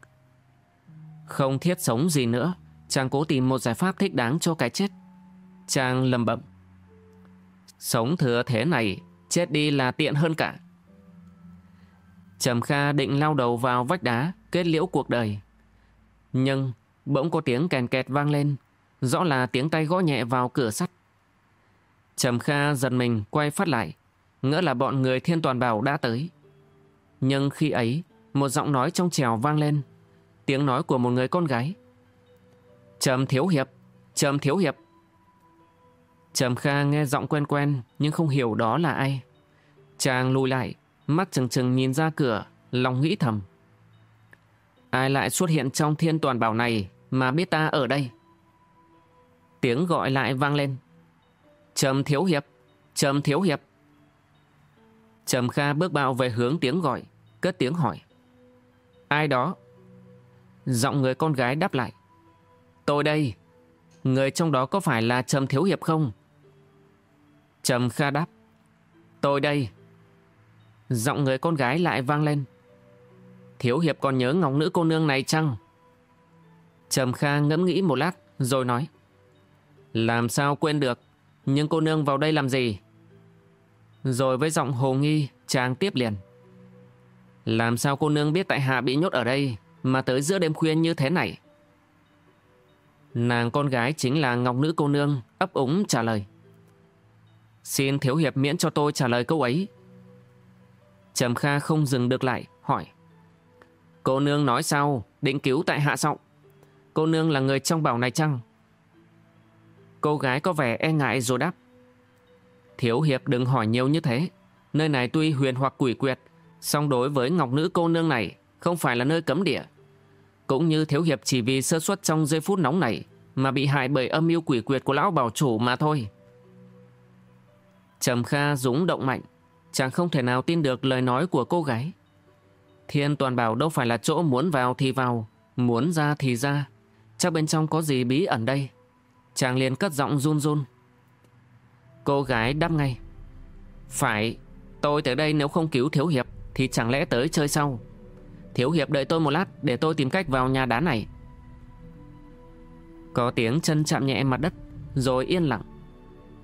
Không thiết sống gì nữa, chàng cố tìm một giải pháp thích đáng cho cái chết. Chàng lầm bẩm. Sống thừa thế này, chết đi là tiện hơn cả. Trầm Kha định lao đầu vào vách đá, kết liễu cuộc đời. Nhưng bỗng có tiếng kèn kẹt vang lên, rõ là tiếng tay gõ nhẹ vào cửa sắt. Trầm Kha giật mình quay phát lại, ngỡ là bọn người thiên toàn bảo đã tới. Nhưng khi ấy, một giọng nói trong trèo vang lên, tiếng nói của một người con gái. Trầm Thiếu Hiệp, Trầm Thiếu Hiệp. Trầm Kha nghe giọng quen quen nhưng không hiểu đó là ai. Chàng lùi lại, Mắt chừng chừng nhìn ra cửa, lòng nghĩ thầm. Ai lại xuất hiện trong thiên toàn bảo này mà biết ta ở đây? Tiếng gọi lại vang lên. Trầm Thiếu Hiệp, Trầm Thiếu Hiệp. Trầm Kha bước bao về hướng tiếng gọi, cất tiếng hỏi. Ai đó? Giọng người con gái đáp lại. Tôi đây. Người trong đó có phải là Trầm Thiếu Hiệp không? Trầm Kha đáp. Tôi đây. Giọng người con gái lại vang lên. Thiếu hiệp còn nhớ ngọc nữ cô nương này chăng? Trầm Kha ngẫm nghĩ một lát rồi nói. Làm sao quên được, nhưng cô nương vào đây làm gì? Rồi với giọng hồ nghi, chàng tiếp liền. Làm sao cô nương biết tại hạ bị nhốt ở đây mà tới giữa đêm khuya như thế này? Nàng con gái chính là Ngọc Nữ cô nương, ấp úng trả lời. Xin thiếu hiệp miễn cho tôi trả lời câu ấy, Trầm Kha không dừng được lại, hỏi. Cô nương nói sao, định cứu tại hạ sao? Cô nương là người trong bảo này chăng? Cô gái có vẻ e ngại rồi đáp. Thiếu hiệp đừng hỏi nhiều như thế. Nơi này tuy huyền hoặc quỷ quyệt, song đối với ngọc nữ cô nương này không phải là nơi cấm địa. Cũng như thiếu hiệp chỉ vì sơ suất trong giây phút nóng này mà bị hại bởi âm mưu quỷ quyệt của lão bảo chủ mà thôi. Trầm Kha dũng động mạnh, chàng không thể nào tin được lời nói của cô gái. Thiên toàn bảo đâu phải là chỗ muốn vào thì vào, muốn ra thì ra. Chắc bên trong có gì bí ẩn đây. Chàng liền cất giọng run run. Cô gái đáp ngay. Phải, tôi tới đây nếu không cứu Thiếu Hiệp thì chẳng lẽ tới chơi sau. Thiếu Hiệp đợi tôi một lát để tôi tìm cách vào nhà đá này. Có tiếng chân chạm nhẹ mặt đất rồi yên lặng.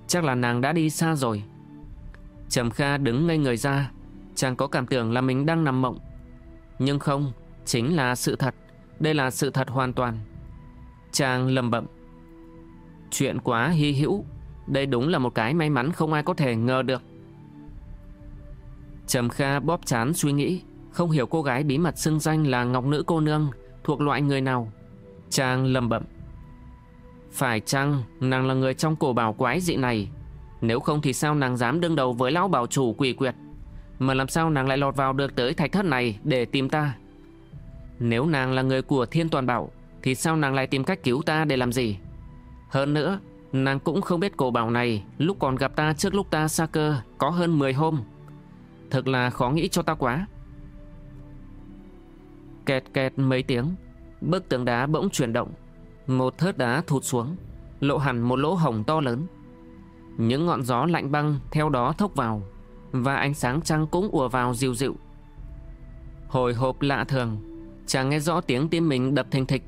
Chắc là nàng đã đi xa rồi. Trầm Kha đứng ngây người ra, chàng có cảm tưởng là mình đang nằm mộng. Nhưng không, chính là sự thật. Đây là sự thật hoàn toàn. Chàng lầm bậm Chuyện quá hy hữu. Đây đúng là một cái may mắn không ai có thể ngờ được. Trầm Kha bóp chán suy nghĩ, không hiểu cô gái bí mật xưng danh là Ngọc Nữ Cô Nương thuộc loại người nào. Chàng lầm bẩm. Phải chăng nàng là người trong cổ bảo quái dị này? Nếu không thì sao nàng dám đương đầu với lão bảo chủ quỷ quyệt? Mà làm sao nàng lại lọt vào được tới thạch thất này để tìm ta? Nếu nàng là người của thiên toàn bảo, Thì sao nàng lại tìm cách cứu ta để làm gì Hơn nữa, Nàng cũng không biết cổ bảo này Lúc còn gặp ta trước lúc ta xa cơ Có hơn 10 hôm Thật là khó nghĩ cho ta quá Kẹt kẹt mấy tiếng. Bức tường đá bỗng chuyển động. Một thớt đá thụt xuống, Lộ hẳn một lỗ hồng to lớn. Những ngọn gió lạnh băng theo đó thốc vào, Và ánh sáng trăng cũng ùa vào dịu dịu. Hồi hộp lạ thường, Chàng nghe rõ tiếng tim mình đập thình thịch.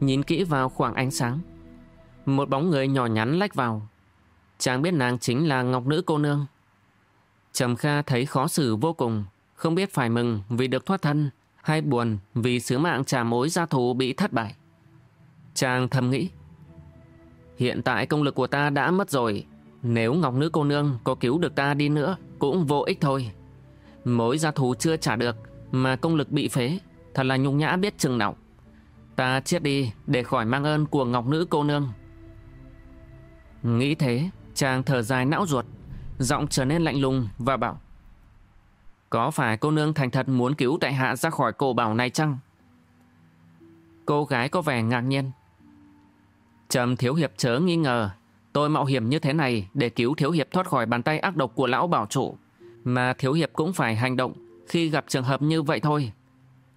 Nhìn kỹ vào khoảng ánh sáng, Một bóng người nhỏ nhắn lách vào. Chàng biết nàng chính là Ngọc Nữ cô nương. Trầm Kha thấy khó xử vô cùng, Không biết phải mừng vì được thoát thân. Hay buồn vì sứ mạng trả mối gia thù bị thất bại. Chàng thầm nghĩ, Hiện tại công lực của ta đã mất rồi, Nếu Ngọc Nữ cô nương có cứu được ta đi nữa Cũng vô ích thôi. Mối gia thù chưa trả được Mà công lực bị phế, Thật là nhung nhã biết chừng nào. Ta chết đi để khỏi mang ơn của ngọc nữ cô nương. Nghĩ thế, Chàng thở dài não ruột, Giọng trở nên lạnh lùng và bảo có phải cô nương thành thật muốn cứu tại hạ ra khỏi cổ bảo này chăng? Cô gái có vẻ ngạc nhiên Trầm thiếu hiệp chớ nghi ngờ, Tôi mạo hiểm như thế này để cứu thiếu hiệp thoát khỏi bàn tay ác độc của lão bảo chủ Mà thiếu hiệp cũng phải hành động khi gặp trường hợp như vậy thôi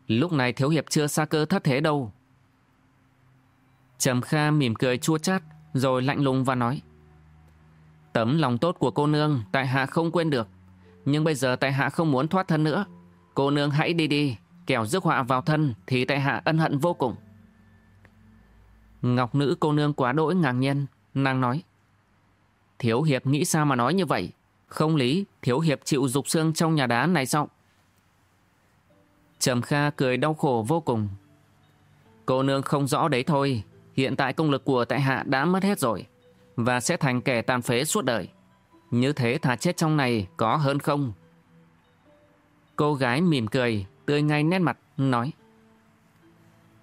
Lúc này thiếu hiệp chưa xa cơ thất thế đâu. Trầm Kha mỉm cười chua chát, rồi lạnh lùng và nói. Tấm lòng tốt của cô nương tại hạ không quên được. Nhưng bây giờ tại hạ không muốn thoát thân nữa. Cô nương hãy đi đi, kẻo rước họa vào thân thì tại hạ ân hận vô cùng. Ngọc nữ cô nương quá đỗi ngạc nhiên, nàng nói. Thiếu hiệp nghĩ sao mà nói như vậy? Không lý, thiếu hiệp chịu dục xương trong nhà đá này sao? Trầm Kha cười đau khổ vô cùng. Cô nương không rõ đấy thôi, hiện tại công lực của tại hạ đã mất hết rồi, và sẽ thành kẻ tàn phế suốt đời. Như thế thà chết trong này có hơn không? Cô gái mỉm cười, tươi ngay nét mặt, nói.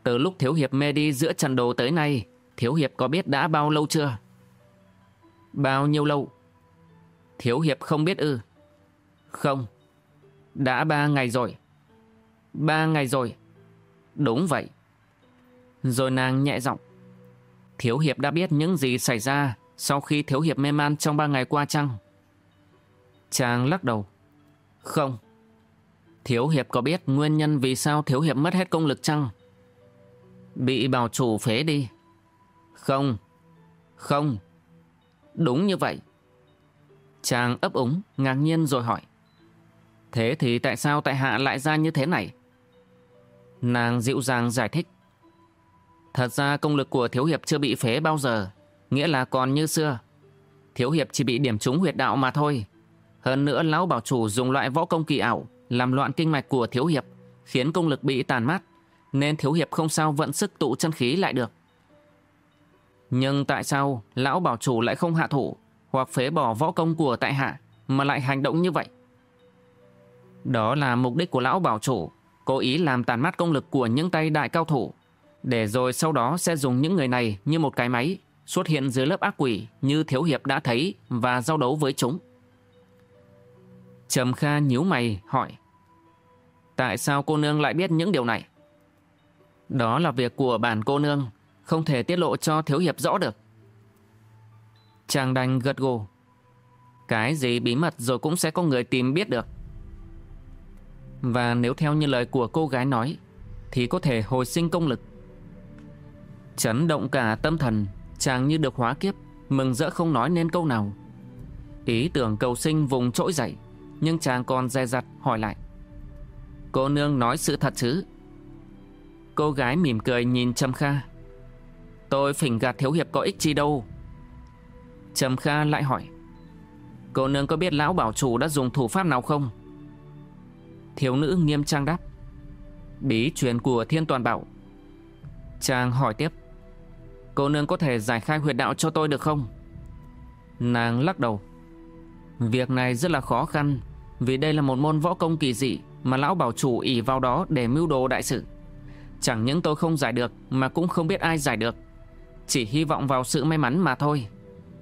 Từ lúc Thiếu Hiệp mê đi giữa trần đồ tới nay, Thiếu Hiệp có biết đã bao lâu chưa? Bao nhiêu lâu? Thiếu Hiệp không biết ư? Không. Đã ba ngày rồi. Ba ngày rồi. Đúng vậy. Rồi nàng nhẹ giọng. Thiếu hiệp đã biết những gì xảy ra sau khi thiếu hiệp mê man trong ba ngày qua chăng? Chàng lắc đầu. Không. Thiếu hiệp có biết nguyên nhân vì sao thiếu hiệp mất hết công lực chăng? Bị bảo chủ phế đi. Không. Không. Đúng như vậy. Chàng ấp úng, ngạc nhiên rồi hỏi. Thế thì tại sao tại hạ lại ra như thế này? Nàng dịu dàng giải thích. Thật ra công lực của Thiếu Hiệp chưa bị phế bao giờ, nghĩa là còn như xưa. Thiếu Hiệp chỉ bị điểm trúng huyệt đạo mà thôi. Hơn nữa lão bảo chủ dùng loại võ công kỳ ảo, làm loạn kinh mạch của Thiếu Hiệp, khiến công lực bị tàn mát, nên Thiếu Hiệp không sao vận sức tụ chân khí lại được. Nhưng tại sao lão bảo chủ lại không hạ thủ, hoặc phế bỏ võ công của tại hạ, mà lại hành động như vậy? Đó là mục đích của lão bảo chủ cố ý làm tàn mát công lực của những tay đại cao thủ, Để rồi sau đó sẽ dùng những người này như một cái máy xuất hiện dưới lớp ác quỷ như Thiếu Hiệp đã thấy và giao đấu với chúng. Trầm Kha nhíu mày, hỏi, Tại sao cô nương lại biết những điều này? Đó là việc của bản cô nương, Không thể tiết lộ cho Thiếu Hiệp rõ được Chàng đành gật gù, Cái gì bí mật rồi cũng sẽ có người tìm biết được Và nếu theo như lời của cô gái nói, Thì có thể hồi sinh công lực Chấn động cả tâm thần Chàng như được hóa kiếp, Mừng rỡ không nói nên câu nào. Ý tưởng cầu sinh vùng trỗi dậy, Nhưng chàng còn dè dặt hỏi lại. Cô nương nói sự thật chứ? Cô gái mỉm cười nhìn Trầm Kha. Tôi phỉnh gạt thiếu hiệp có ích chi đâu? Trầm Kha lại hỏi. Cô nương có biết lão bảo chủ đã dùng thủ pháp nào không? Thiếu nữ nghiêm trang đáp. Bí truyền của thiên toàn bảo. Chàng hỏi tiếp. Cô nương có thể giải khai huyệt đạo cho tôi được không? Nàng lắc đầu. Việc này rất là khó khăn, Vì đây là một môn võ công kỳ dị Mà lão bảo chủ ỉ vào đó để mưu đồ đại sự. Chẳng những tôi không giải được Mà cũng không biết ai giải được. Chỉ hy vọng vào sự may mắn mà thôi.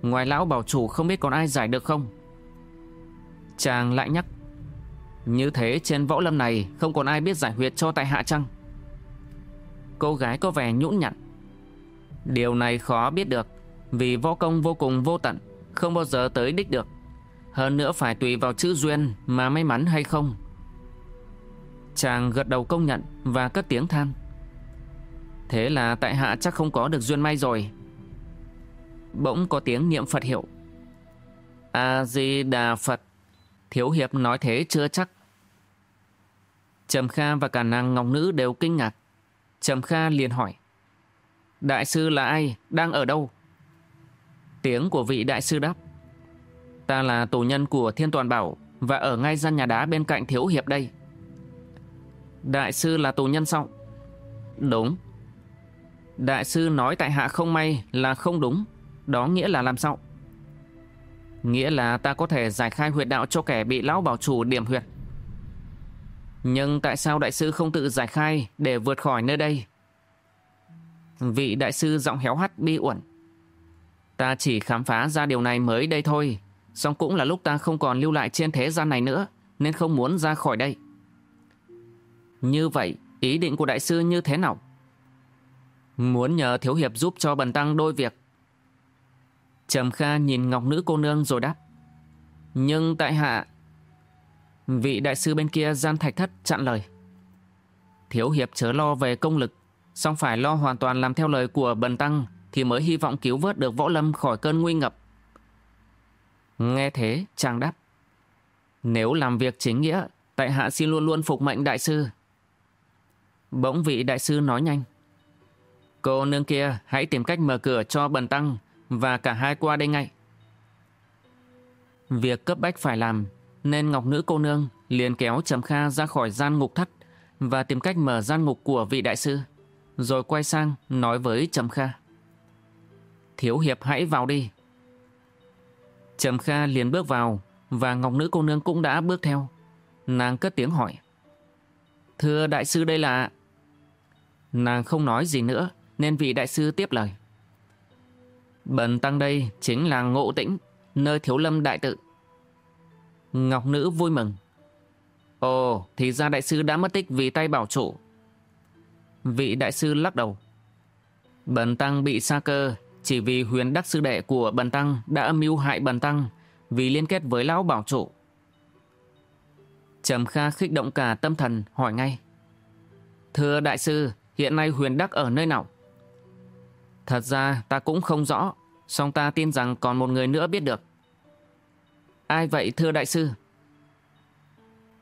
Ngoài lão bảo chủ không biết còn ai giải được không? Chàng lại nhắc. Như thế trên võ lâm này Không còn ai biết giải huyệt cho tại hạ chăng Cô gái có vẻ nhũn nhặn. Điều này khó biết được, Vì võ công vô cùng vô tận, Không bao giờ tới đích được. Hơn nữa phải tùy vào chữ duyên Mà may mắn hay không. Chàng gật đầu công nhận Và cất tiếng than. Thế là tại hạ chắc không có được duyên may rồi. Bỗng có tiếng niệm Phật hiệu. A-di-đà Phật. Thiếu hiệp nói thế chưa chắc. Trầm Kha và cả nàng ngọc nữ đều kinh ngạc. Trầm Kha liền hỏi. Đại sư là ai? Đang ở đâu? Tiếng của vị đại sư đáp Ta là tù nhân của Thiên Toàn Bảo Và ở ngay gian nhà đá bên cạnh thiếu hiệp đây Đại sư là tù nhân sao? Đúng Đại sư nói tại hạ không may là không đúng Đó nghĩa là làm sao? Nghĩa là ta có thể giải khai huyệt đạo cho kẻ bị lão bảo chủ điểm huyệt Nhưng tại sao đại sư không tự giải khai để vượt khỏi nơi đây? Vị đại sư giọng héo hắt bi uẩn. Ta chỉ khám phá ra điều này mới đây thôi. Song cũng là lúc ta không còn lưu lại trên thế gian này nữa, Nên không muốn ra khỏi đây. Như vậy, ý định của đại sư như thế nào? Muốn nhờ thiếu hiệp giúp cho bần tăng đôi việc. Trầm Kha nhìn ngọc nữ cô nương rồi đáp. Nhưng tại hạ, Vị đại sư bên kia gian thạch thất chặn lời. Thiếu hiệp chớ lo về công lực song phải lo hoàn toàn làm theo lời của bần tăng thì mới hy vọng cứu vớt được võ lâm khỏi cơn nguy ngập. Nghe thế, chàng đáp. Nếu làm việc chính nghĩa, tại hạ xin luôn luôn phục mệnh đại sư. Bỗng vị đại sư nói nhanh. Cô nương kia hãy tìm cách mở cửa cho bần tăng và cả hai qua đây ngay. Việc cấp bách phải làm nên ngọc nữ cô nương liền kéo Trầm Kha ra khỏi gian ngục thất và tìm cách mở gian ngục của vị đại sư rồi quay sang nói với Trầm Kha. Thiếu hiệp hãy vào đi. Trầm Kha liền bước vào và Ngọc Nữ cô nương cũng đã bước theo. Nàng cất tiếng hỏi. Thưa đại sư đây là... Nàng không nói gì nữa nên vị đại sư tiếp lời. Bần tăng đây chính là ngộ tĩnh, nơi thiếu lâm đại tự. Ngọc Nữ vui mừng. Ồ, thì ra đại sư đã mất tích vì tay bảo chủ. Vị đại sư lắc đầu. Bần tăng bị sa cơ chỉ vì huyền đắc sư đệ của bần tăng đã âm mưu hại bần tăng vì liên kết với lão bảo trụ. Trầm Kha khích động cả tâm thần hỏi ngay. Thưa đại sư, hiện nay huyền đắc ở nơi nào? Thật ra ta cũng không rõ, song ta tin rằng còn một người nữa biết được. Ai vậy thưa đại sư?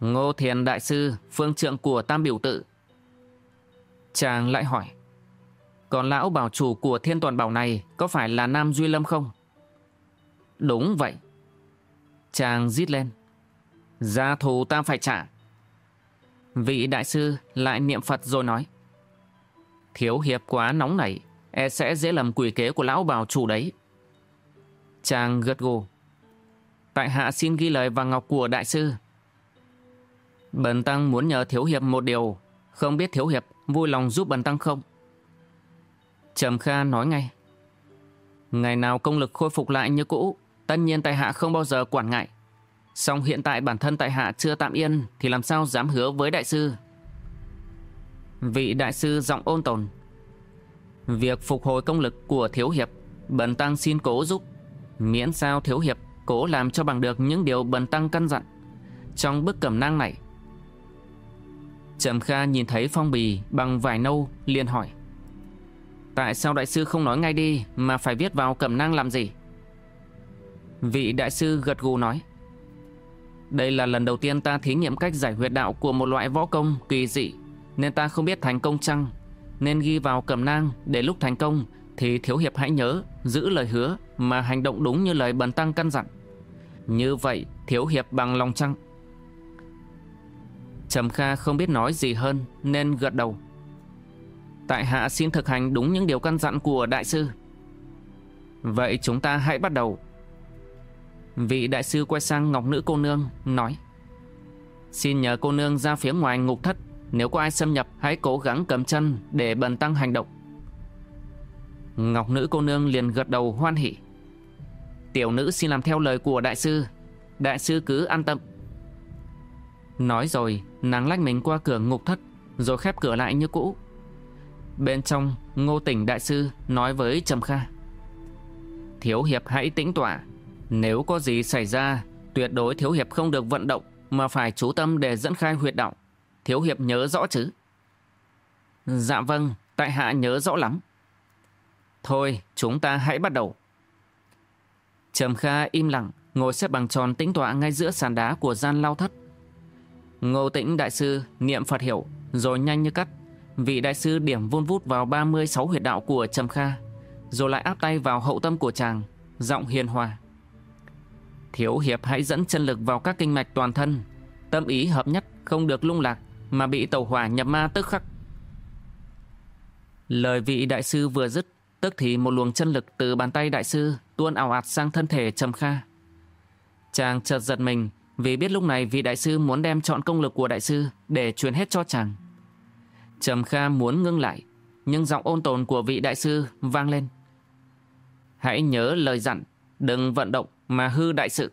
Ngô Thiền đại sư, phương trượng của Tam Biểu Tự, Chàng lại hỏi, Còn lão bảo chủ của thiên toàn bảo này Có phải là Nam Duy Lâm không? Đúng vậy. Chàng rít lên Gia thù ta phải trả. Vị đại sư lại niệm Phật rồi nói, Thiếu hiệp quá nóng nảy E sẽ dễ lầm quỷ kế của lão bảo chủ đấy. Chàng gật gù, Tại hạ xin ghi lời vào ngọc của đại sư. Bần tăng muốn nhờ thiếu hiệp một điều, Không biết thiếu hiệp vui lòng giúp bần tăng không? Trầm Kha nói ngay. Ngày nào công lực khôi phục lại như cũ, tất nhiên tại hạ không bao giờ quản ngại. Song hiện tại bản thân tại hạ chưa tạm yên thì làm sao dám hứa với đại sư. Vị đại sư giọng ôn tồn. Việc phục hồi công lực của Thiếu Hiệp, Bần Tăng xin cố giúp. Miễn sao Thiếu Hiệp cố làm cho bằng được những điều Bần Tăng căn dặn. Trong bức cẩm nang này. Trầm Kha nhìn thấy phong bì bằng vải nâu, liền hỏi. Tại sao đại sư không nói ngay đi mà phải viết vào cẩm nang làm gì? Vị đại sư gật gù nói. Đây là lần đầu tiên ta thí nghiệm cách giải huyệt đạo của một loại võ công kỳ dị, Nên ta không biết thành công chăng Nên ghi vào cẩm nang để lúc thành công Thì thiếu hiệp hãy nhớ Giữ lời hứa mà hành động đúng như lời bần tăng căn dặn Như vậy thiếu hiệp bằng lòng chăng Trầm Kha không biết nói gì hơn, Nên gật đầu. Tại hạ xin thực hành đúng những điều căn dặn của đại sư. Vậy chúng ta hãy bắt đầu. Vị đại sư quay sang Ngọc Nữ cô nương, nói. Xin nhờ cô nương ra phía ngoài ngục thất, Nếu có ai xâm nhập, hãy cố gắng cầm chân để bần tăng hành động. Ngọc Nữ cô nương liền gật đầu hoan hỉ Tiểu nữ xin làm theo lời của đại sư. Đại sư cứ an tâm. Nói rồi nàng lách mình qua cửa ngục thất Rồi khép cửa lại như cũ Bên trong ngô tỉnh đại sư nói với Trầm Kha Thiếu hiệp hãy tĩnh tỏa nếu có gì xảy ra, tuyệt đối Thiếu Hiệp không được vận động mà phải chú tâm để dẫn khai huyệt đạo. Thiếu Hiệp nhớ rõ chứ? Dạ vâng, tại hạ nhớ rõ lắm. Thôi, chúng ta hãy bắt đầu. Trầm Kha im lặng, ngồi xếp bằng tròn tĩnh tọa ngay giữa sàn đá của gian lao thất. Ngô tĩnh đại sư niệm Phật hiểu, rồi nhanh như cắt. Vị đại sư điểm vun vút vào 36 huyệt đạo của Trầm Kha, rồi lại áp tay vào hậu tâm của chàng, giọng hiền hòa. Thiếu hiệp hãy dẫn chân lực vào các kinh mạch toàn thân Tâm ý hợp nhất không được lung lạc Mà bị tẩu hỏa nhập ma tức khắc Lời vị đại sư vừa dứt Tức thì một luồng chân lực từ bàn tay đại sư Tuôn ảo ạt sang thân thể trầm kha Chàng chợt giật mình vì biết lúc này vị đại sư muốn đem chọn công lực của đại sư Để truyền hết cho chàng Trầm kha muốn ngưng lại, Nhưng giọng ôn tồn của vị đại sư vang lên Hãy nhớ lời dặn, Đừng vận động mà hư đại sự.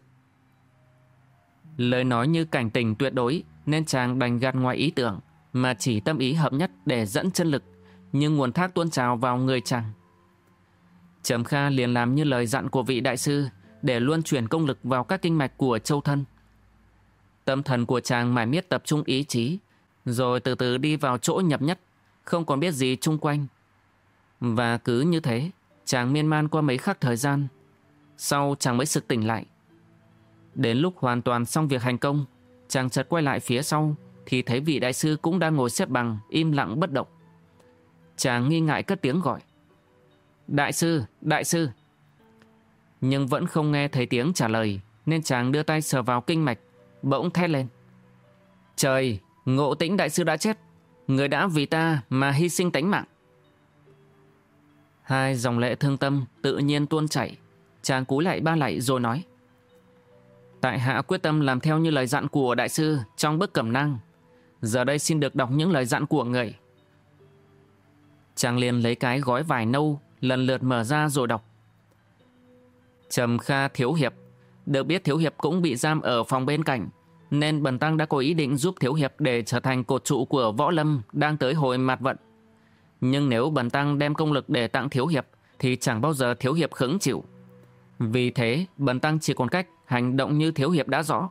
Lời nói như cảnh tình tuyệt đối nên chàng đành gạt ngoài ý tưởng mà chỉ tâm ý hợp nhất để dẫn chân lực nhưng nguồn thác tuôn trào vào người chàng. Trầm Kha liền làm như lời dặn của vị đại sư để luôn chuyển công lực vào các kinh mạch của châu thân. Tâm thần của chàng mải miết tập trung ý chí rồi từ từ đi vào chỗ nhập nhất không còn biết gì chung quanh. Và cứ như thế chàng miên man qua mấy khắc thời gian sau chàng mới sực tỉnh lại. Đến lúc hoàn toàn xong việc hành công Chàng chợt quay lại phía sau Thì thấy vị đại sư cũng đang ngồi xếp bằng Im lặng bất động. Chàng nghi ngại cất tiếng gọi. Đại sư, đại sư. Nhưng vẫn không nghe thấy tiếng trả lời Nên chàng đưa tay sờ vào kinh mạch. Bỗng thét lên. Trời, ngộ tĩnh đại sư đã chết. Người đã vì ta mà hy sinh tánh mạng. Hai dòng lệ thương tâm tự nhiên tuôn chảy. Chàng cúi lại ba lạy rồi nói. Tại hạ quyết tâm làm theo như lời dặn của đại sư trong bức cẩm năng Giờ đây xin được đọc những lời dặn của người. Chàng liền lấy cái gói vải nâu lần lượt mở ra rồi đọc. Trầm Kha Thiếu Hiệp được biết Thiếu Hiệp cũng bị giam ở phòng bên cạnh Nên Bần Tăng đã có ý định giúp Thiếu Hiệp để trở thành cột trụ của Võ Lâm đang tới hồi mặt vận Nhưng nếu Bần Tăng đem công lực để tặng Thiếu Hiệp Thì chẳng bao giờ Thiếu Hiệp khứng chịu vì thế, Bần Tăng chỉ còn cách hành động như Thiếu Hiệp đã rõ.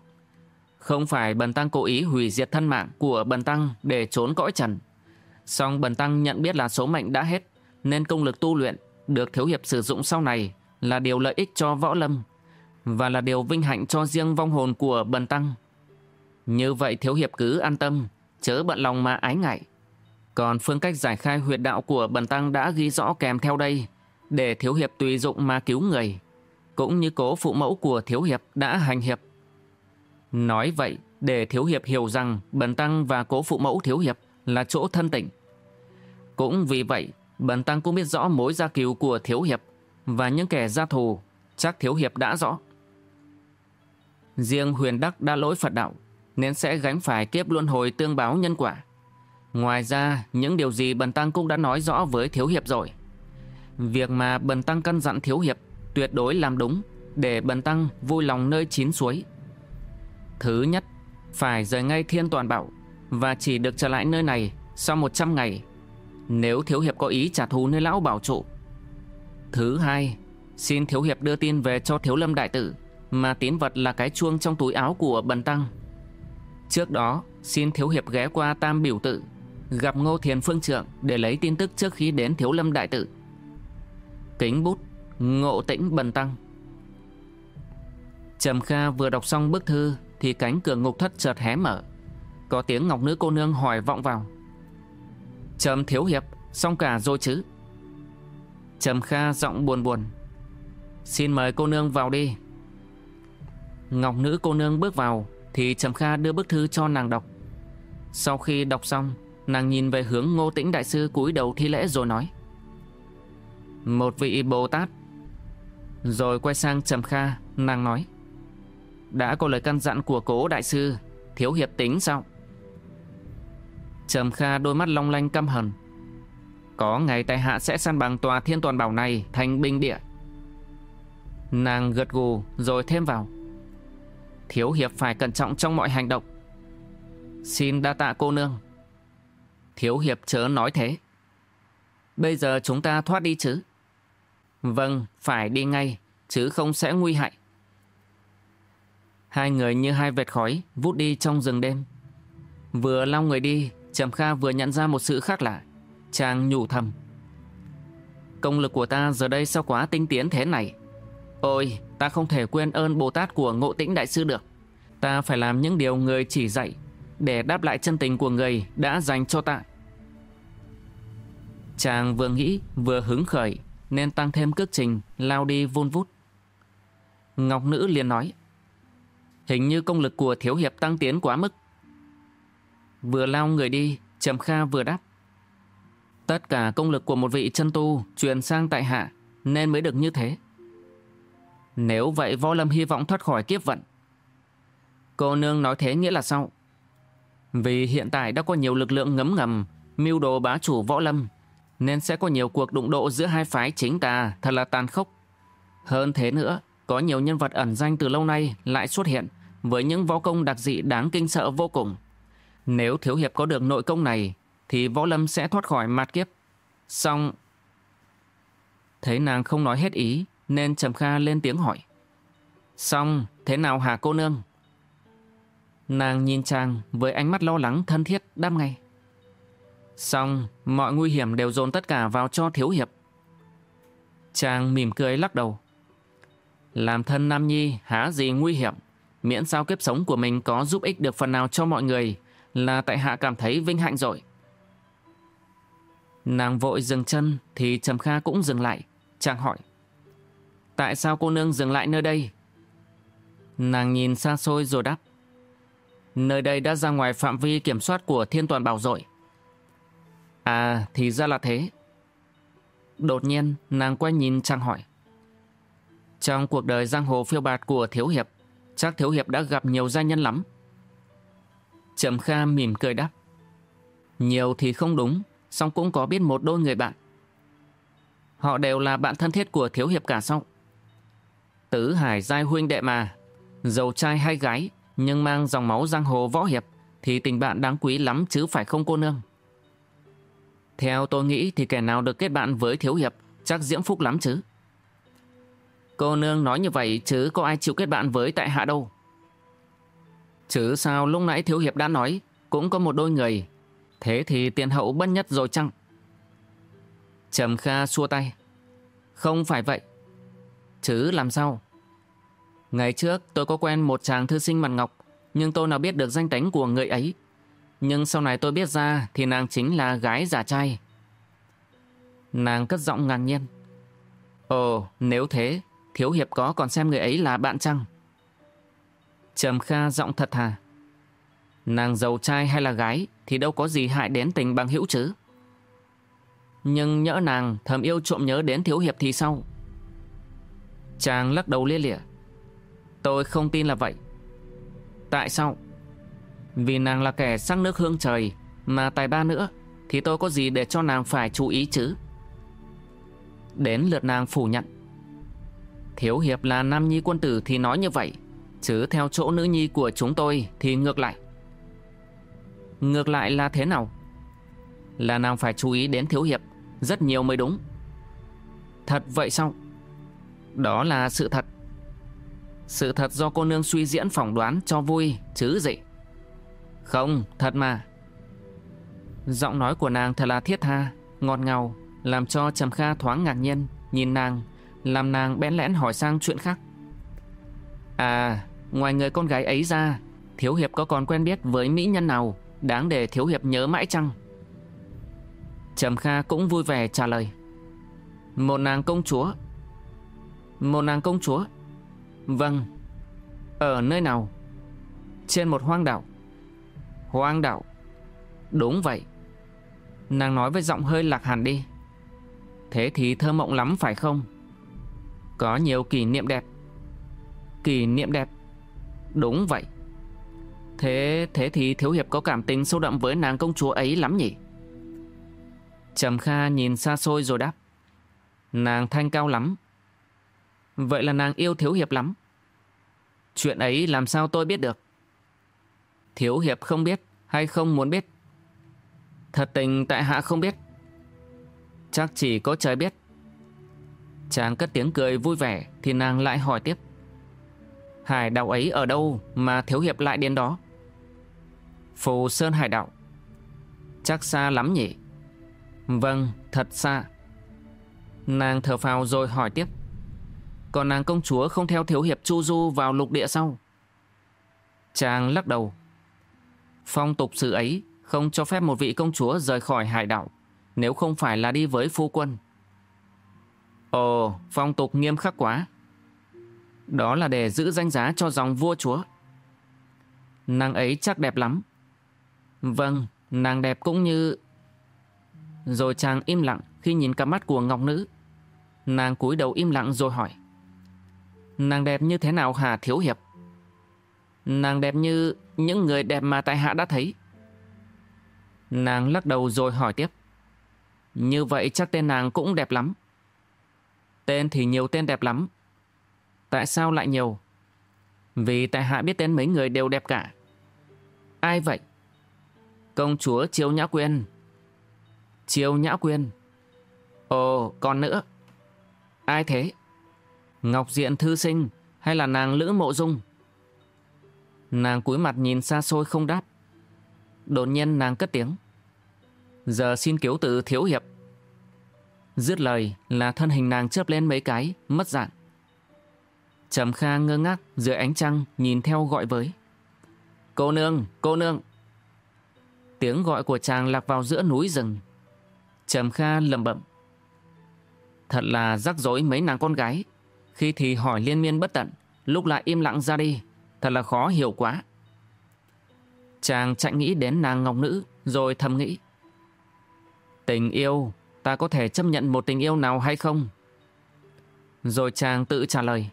Không phải Bần Tăng cố ý hủy diệt thân mạng của Bần Tăng để trốn cõi trần. Song Bần Tăng nhận biết là số mệnh đã hết, nên công lực tu luyện được Thiếu Hiệp sử dụng sau này là điều lợi ích cho võ lâm và là điều vinh hạnh cho riêng vong hồn của Bần Tăng. Như vậy Thiếu Hiệp cứ an tâm, chớ bận lòng mà ái ngại. Còn phương cách giải khai huyệt đạo của Bần Tăng đã ghi rõ kèm theo đây, để Thiếu Hiệp tùy dụng mà cứu người cũng như cố phụ mẫu của Thiếu Hiệp đã hành hiệp. Nói vậy để Thiếu Hiệp hiểu rằng Bần Tăng và cố phụ mẫu Thiếu Hiệp là chỗ thân tỉnh. Cũng vì vậy, Bần Tăng cũng biết rõ mối gia cứu của Thiếu Hiệp và những kẻ gia thù, chắc Thiếu Hiệp đã rõ. Riêng huyền đắc đã lỗi Phật đạo, nên sẽ gánh phải kiếp luân hồi tương báo nhân quả. Ngoài ra, những điều gì Bần Tăng cũng đã nói rõ với Thiếu Hiệp rồi. Việc mà Bần Tăng căn dặn Thiếu Hiệp tuyệt đối làm đúng để Bần Tăng vui lòng nơi chín suối. Thứ nhất, phải rời ngay Thiên Toàn Bảo và chỉ được trở lại nơi này sau 100 ngày nếu Thiếu Hiệp có ý trả thù nơi lão bảo trụ. Thứ hai, xin Thiếu Hiệp đưa tin về cho Thiếu Lâm Đại Tử mà tín vật là cái chuông trong túi áo của Bần Tăng. Trước đó, xin Thiếu Hiệp ghé qua Tam Biểu Tự gặp Ngô Thiền Phương Trượng để lấy tin tức trước khi đến Thiếu Lâm Đại Tự. Kính bút, ngộ tĩnh bần tăng. Trầm Kha vừa đọc xong bức thư thì cánh cửa ngục thất chợt hé mở. Có tiếng ngọc nữ cô nương hỏi vọng vào. Trầm Thiếu Hiệp, xong cả rồi chứ? Trầm Kha giọng buồn buồn. Xin mời cô nương vào đi. Ngọc nữ cô nương bước vào, thì Trầm Kha đưa bức thư cho nàng đọc. Sau khi đọc xong, Nàng nhìn về hướng ngô tĩnh đại sư cúi đầu thi lễ rồi nói, Một vị Bồ Tát. Rồi quay sang Trầm Kha, Nàng nói, Đã có lời căn dặn của cố đại sư, Thiếu hiệp tính sao? Trầm Kha đôi mắt long lanh căm hờn Có ngày tại hạ sẽ săn bằng tòa thiên toàn bảo này Thành binh địa. Nàng gật gù rồi thêm vào Thiếu hiệp phải cẩn trọng trong mọi hành động Xin đa tạ cô nương Thiếu hiệp chớ nói thế. Bây giờ chúng ta thoát đi chứ? Vâng, phải đi ngay, chứ không sẽ nguy hại. Hai người như hai vệt khói vút đi trong rừng đêm. Vừa lao người đi, Trầm Kha vừa nhận ra một sự khác lạ. Chàng nhủ thầm. Công lực của ta giờ đây sao quá tinh tiến thế này? Ôi, ta không thể quên ơn Bồ Tát của Ngộ Tĩnh Đại Sư được. Ta phải làm những điều người chỉ dạy để đáp lại chân tình của người đã dành cho ta. Chàng vừa nghĩ vừa hứng khởi nên tăng thêm cước trình lao đi vun vút. Ngọc Nữ liền nói Hình như công lực của Thiếu Hiệp tăng tiến quá mức. Vừa lao người đi, Trầm Kha vừa đáp. Tất cả công lực của một vị chân tu truyền sang tại hạ nên mới được như thế. Nếu vậy Võ Lâm hy vọng thoát khỏi kiếp vận. Cô nương nói thế nghĩa là sao? Vì hiện tại đã có nhiều lực lượng ngấm ngầm, mưu đồ bá chủ võ lâm, nên sẽ có nhiều cuộc đụng độ giữa hai phái chính tà thật là tàn khốc. Hơn thế nữa, có nhiều nhân vật ẩn danh từ lâu nay lại xuất hiện với những võ công đặc dị đáng kinh sợ vô cùng. Nếu Thiếu Hiệp có được nội công này, thì võ lâm sẽ thoát khỏi mặt kiếp. Xong... Thấy nàng không nói hết ý, nên Trầm Kha lên tiếng hỏi. Xong, thế nào hả cô nương? Nàng nhìn chàng với ánh mắt lo lắng thân thiết đáp ngay. Xong, mọi nguy hiểm đều dồn tất cả vào cho thiếu hiệp. Chàng mỉm cười lắc đầu. Làm thân Nam Nhi há gì nguy hiểm, miễn sao kiếp sống của mình có giúp ích được phần nào cho mọi người là tại hạ cảm thấy vinh hạnh rồi. Nàng vội dừng chân thì Trầm Kha cũng dừng lại, chàng hỏi. Tại sao cô nương dừng lại nơi đây? Nàng nhìn xa xôi rồi đáp. Nơi đây đã ra ngoài phạm vi kiểm soát của thiên toàn bảo rồi. À thì ra là thế. Đột nhiên nàng quay nhìn trang hỏi. Trong cuộc đời giang hồ phiêu bạt của Thiếu Hiệp, chắc Thiếu Hiệp đã gặp nhiều gia nhân lắm. Trầm Kha mỉm cười đáp. Nhiều thì không đúng, song cũng có biết một đôi người bạn. Họ đều là bạn thân thiết của Thiếu Hiệp cả sau. Tứ Hải giai huynh đệ mà, giàu trai hay gái, nhưng mang dòng máu giang hồ võ hiệp, thì tình bạn đáng quý lắm chứ phải không cô nương. Theo tôi nghĩ thì kẻ nào được kết bạn với Thiếu Hiệp chắc diễm phúc lắm chứ. Cô nương nói như vậy chứ có ai chịu kết bạn với tại hạ đâu. Chứ sao lúc nãy Thiếu Hiệp đã nói cũng có một đôi người. Thế thì tiền hậu bất nhất rồi chăng? Trầm Kha xua tay. Không phải vậy. Chứ làm sao? Ngày trước tôi có quen một chàng thư sinh mặt ngọc nhưng tôi nào biết được danh tánh của người ấy. Nhưng sau này tôi biết ra thì nàng chính là gái giả trai. Nàng cất giọng ngạc nhiên. Ồ, nếu thế, Thiếu Hiệp có còn xem người ấy là bạn chăng? Trầm Kha giọng thật thà. Nàng giàu trai hay là gái thì đâu có gì hại đến tình bằng hữu chứ. Nhưng nhỡ nàng thầm yêu trộm nhớ đến Thiếu Hiệp thì sao? Chàng lắc đầu lia lịa. Tôi không tin là vậy. Tại sao? Vì nàng là kẻ sắc nước hương trời, Mà tài ba nữa, Thì tôi có gì để cho nàng phải chú ý chứ Đến lượt nàng phủ nhận Thiếu hiệp là nam nhi quân tử thì nói như vậy, Chứ theo chỗ nữ nhi của chúng tôi thì ngược lại Ngược lại là thế nào? Là nàng phải chú ý đến thiếu hiệp, Rất nhiều mới đúng Thật vậy sao? Đó là sự thật. Sự thật do cô nương suy diễn phỏng đoán cho vui chứ gì? Không, thật mà. Giọng nói của nàng thật là thiết tha Ngọt ngào Làm cho Trầm Kha thoáng ngạc nhiên Nhìn nàng Làm nàng bẽn lẽn hỏi sang chuyện khác. À Ngoài người con gái ấy ra Thiếu Hiệp có còn quen biết với mỹ nhân nào Đáng để Thiếu Hiệp nhớ mãi chăng? Trầm Kha cũng vui vẻ trả lời. Một nàng công chúa một nàng công chúa. Vâng. Ở nơi nào? Trên một hoang đảo. Hoang đảo. Đúng vậy. Nàng nói với giọng hơi lạc hẳn đi. Thế thì thơ mộng lắm phải không? Có nhiều kỷ niệm đẹp. Kỷ niệm đẹp. Đúng vậy. Thế thế thì Thiếu Hiệp có cảm tình sâu đậm với nàng công chúa ấy lắm nhỉ? Trầm Kha nhìn xa xôi rồi đáp. Nàng thanh cao lắm. Vậy là nàng yêu Thiếu Hiệp lắm. Chuyện ấy làm sao tôi biết được? Thiếu Hiệp không biết hay không muốn biết? Thật tình tại hạ không biết. Chắc chỉ có trời biết. Chàng cất tiếng cười vui vẻ Thì nàng lại hỏi tiếp. Hải đạo ấy ở đâu mà thiếu hiệp lại đến đó? Phù Sơn Hải đạo. Chắc xa lắm nhỉ? Vâng thật xa. Nàng thở phào rồi hỏi tiếp. Còn nàng công chúa không theo thiếu hiệp chu du vào lục địa sau Chàng lắc đầu Phong tục sự ấy không cho phép một vị công chúa rời khỏi hải đảo nếu không phải là đi với phu quân. Ồ, phong tục nghiêm khắc quá. Đó là để giữ danh giá cho dòng vua chúa. Nàng ấy chắc đẹp lắm. Vâng, nàng đẹp cũng như... Rồi chàng im lặng khi nhìn cặp mắt của ngọc nữ. Nàng cúi đầu im lặng rồi hỏi. Nàng đẹp như thế nào hả thiếu hiệp? Nàng đẹp như những người đẹp mà tại hạ đã thấy. Nàng lắc đầu rồi hỏi tiếp. Như vậy chắc tên nàng cũng đẹp lắm. Tên thì nhiều tên đẹp lắm. Tại sao lại nhiều? Vì tại hạ biết tên mấy người đều đẹp cả. Ai vậy? Công chúa Chiêu Nhã Quyên. Chiêu Nhã Quyên. Ồ, còn nữa. Ai thế? Ngọc Diện Thư Sinh hay là nàng Lữ Mộ Dung? Nàng cúi mặt nhìn xa xôi không đáp. Đột nhiên nàng cất tiếng. Giờ xin cứu từ thiếu hiệp. Dứt lời là thân hình nàng chớp lên mấy cái, mất dạng. Trầm Kha ngơ ngác dưới ánh trăng nhìn theo gọi với. Cô nương, cô nương. Tiếng gọi của chàng lạc vào giữa núi rừng. Trầm Kha lầm bậm. Thật là rắc rối mấy nàng con gái. Khi thì hỏi liên miên bất tận, lúc lại im lặng ra đi. Thật là khó hiểu quá. Chàng chạy nghĩ đến nàng ngọc nữ, rồi thầm nghĩ. Tình yêu, ta có thể chấp nhận một tình yêu nào hay không? Rồi chàng tự trả lời.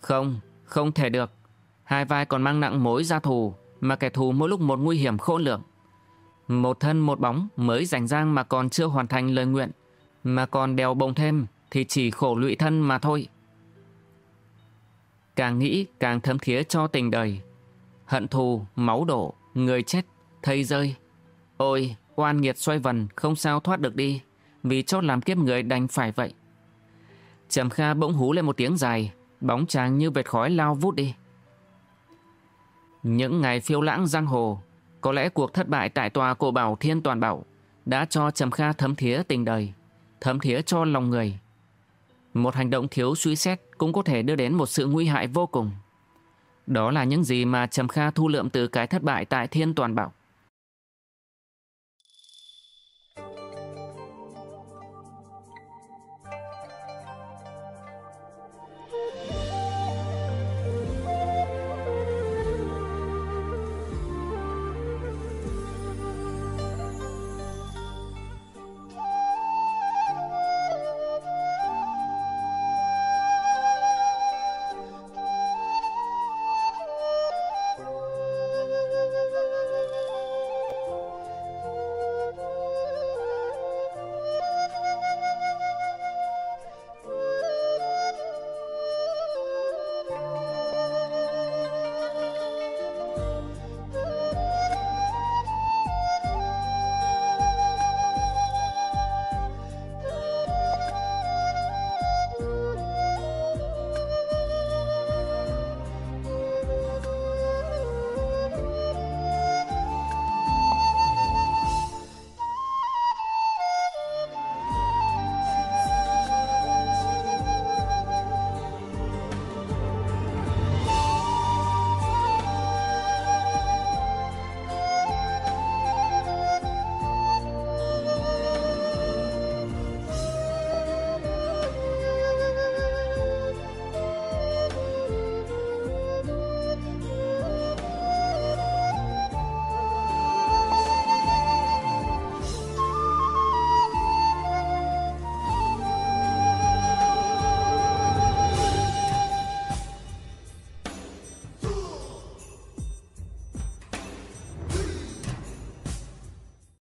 Không, không thể được. Hai vai còn mang nặng mối gia thù, mà kẻ thù mỗi lúc một nguy hiểm khôn lường. Một thân một bóng mới rảnh rang mà còn chưa hoàn thành lời nguyện, mà còn đèo bồng thêm thì chỉ khổ lụy thân mà thôi. Càng nghĩ càng thấm thía cho tình đời. Hận thù, máu đổ, người chết, thây rơi. Ôi, oan nghiệt xoay vần không sao thoát được đi, vì chót làm kiếp người đành phải vậy. Trầm Kha bỗng hú lên một tiếng dài, bóng chàng như vệt khói lao vút đi. Những ngày phiêu lãng giang hồ, có lẽ cuộc thất bại tại tòa cổ bảo Thiên Toàn Bảo đã cho Trầm Kha thấm thía tình đời, thấm thía cho lòng người. Một hành động thiếu suy xét cũng có thể đưa đến một sự nguy hại vô cùng. Đó là những gì mà Trầm Kha thu lượm từ cái thất bại tại Thiên Toàn Bảo.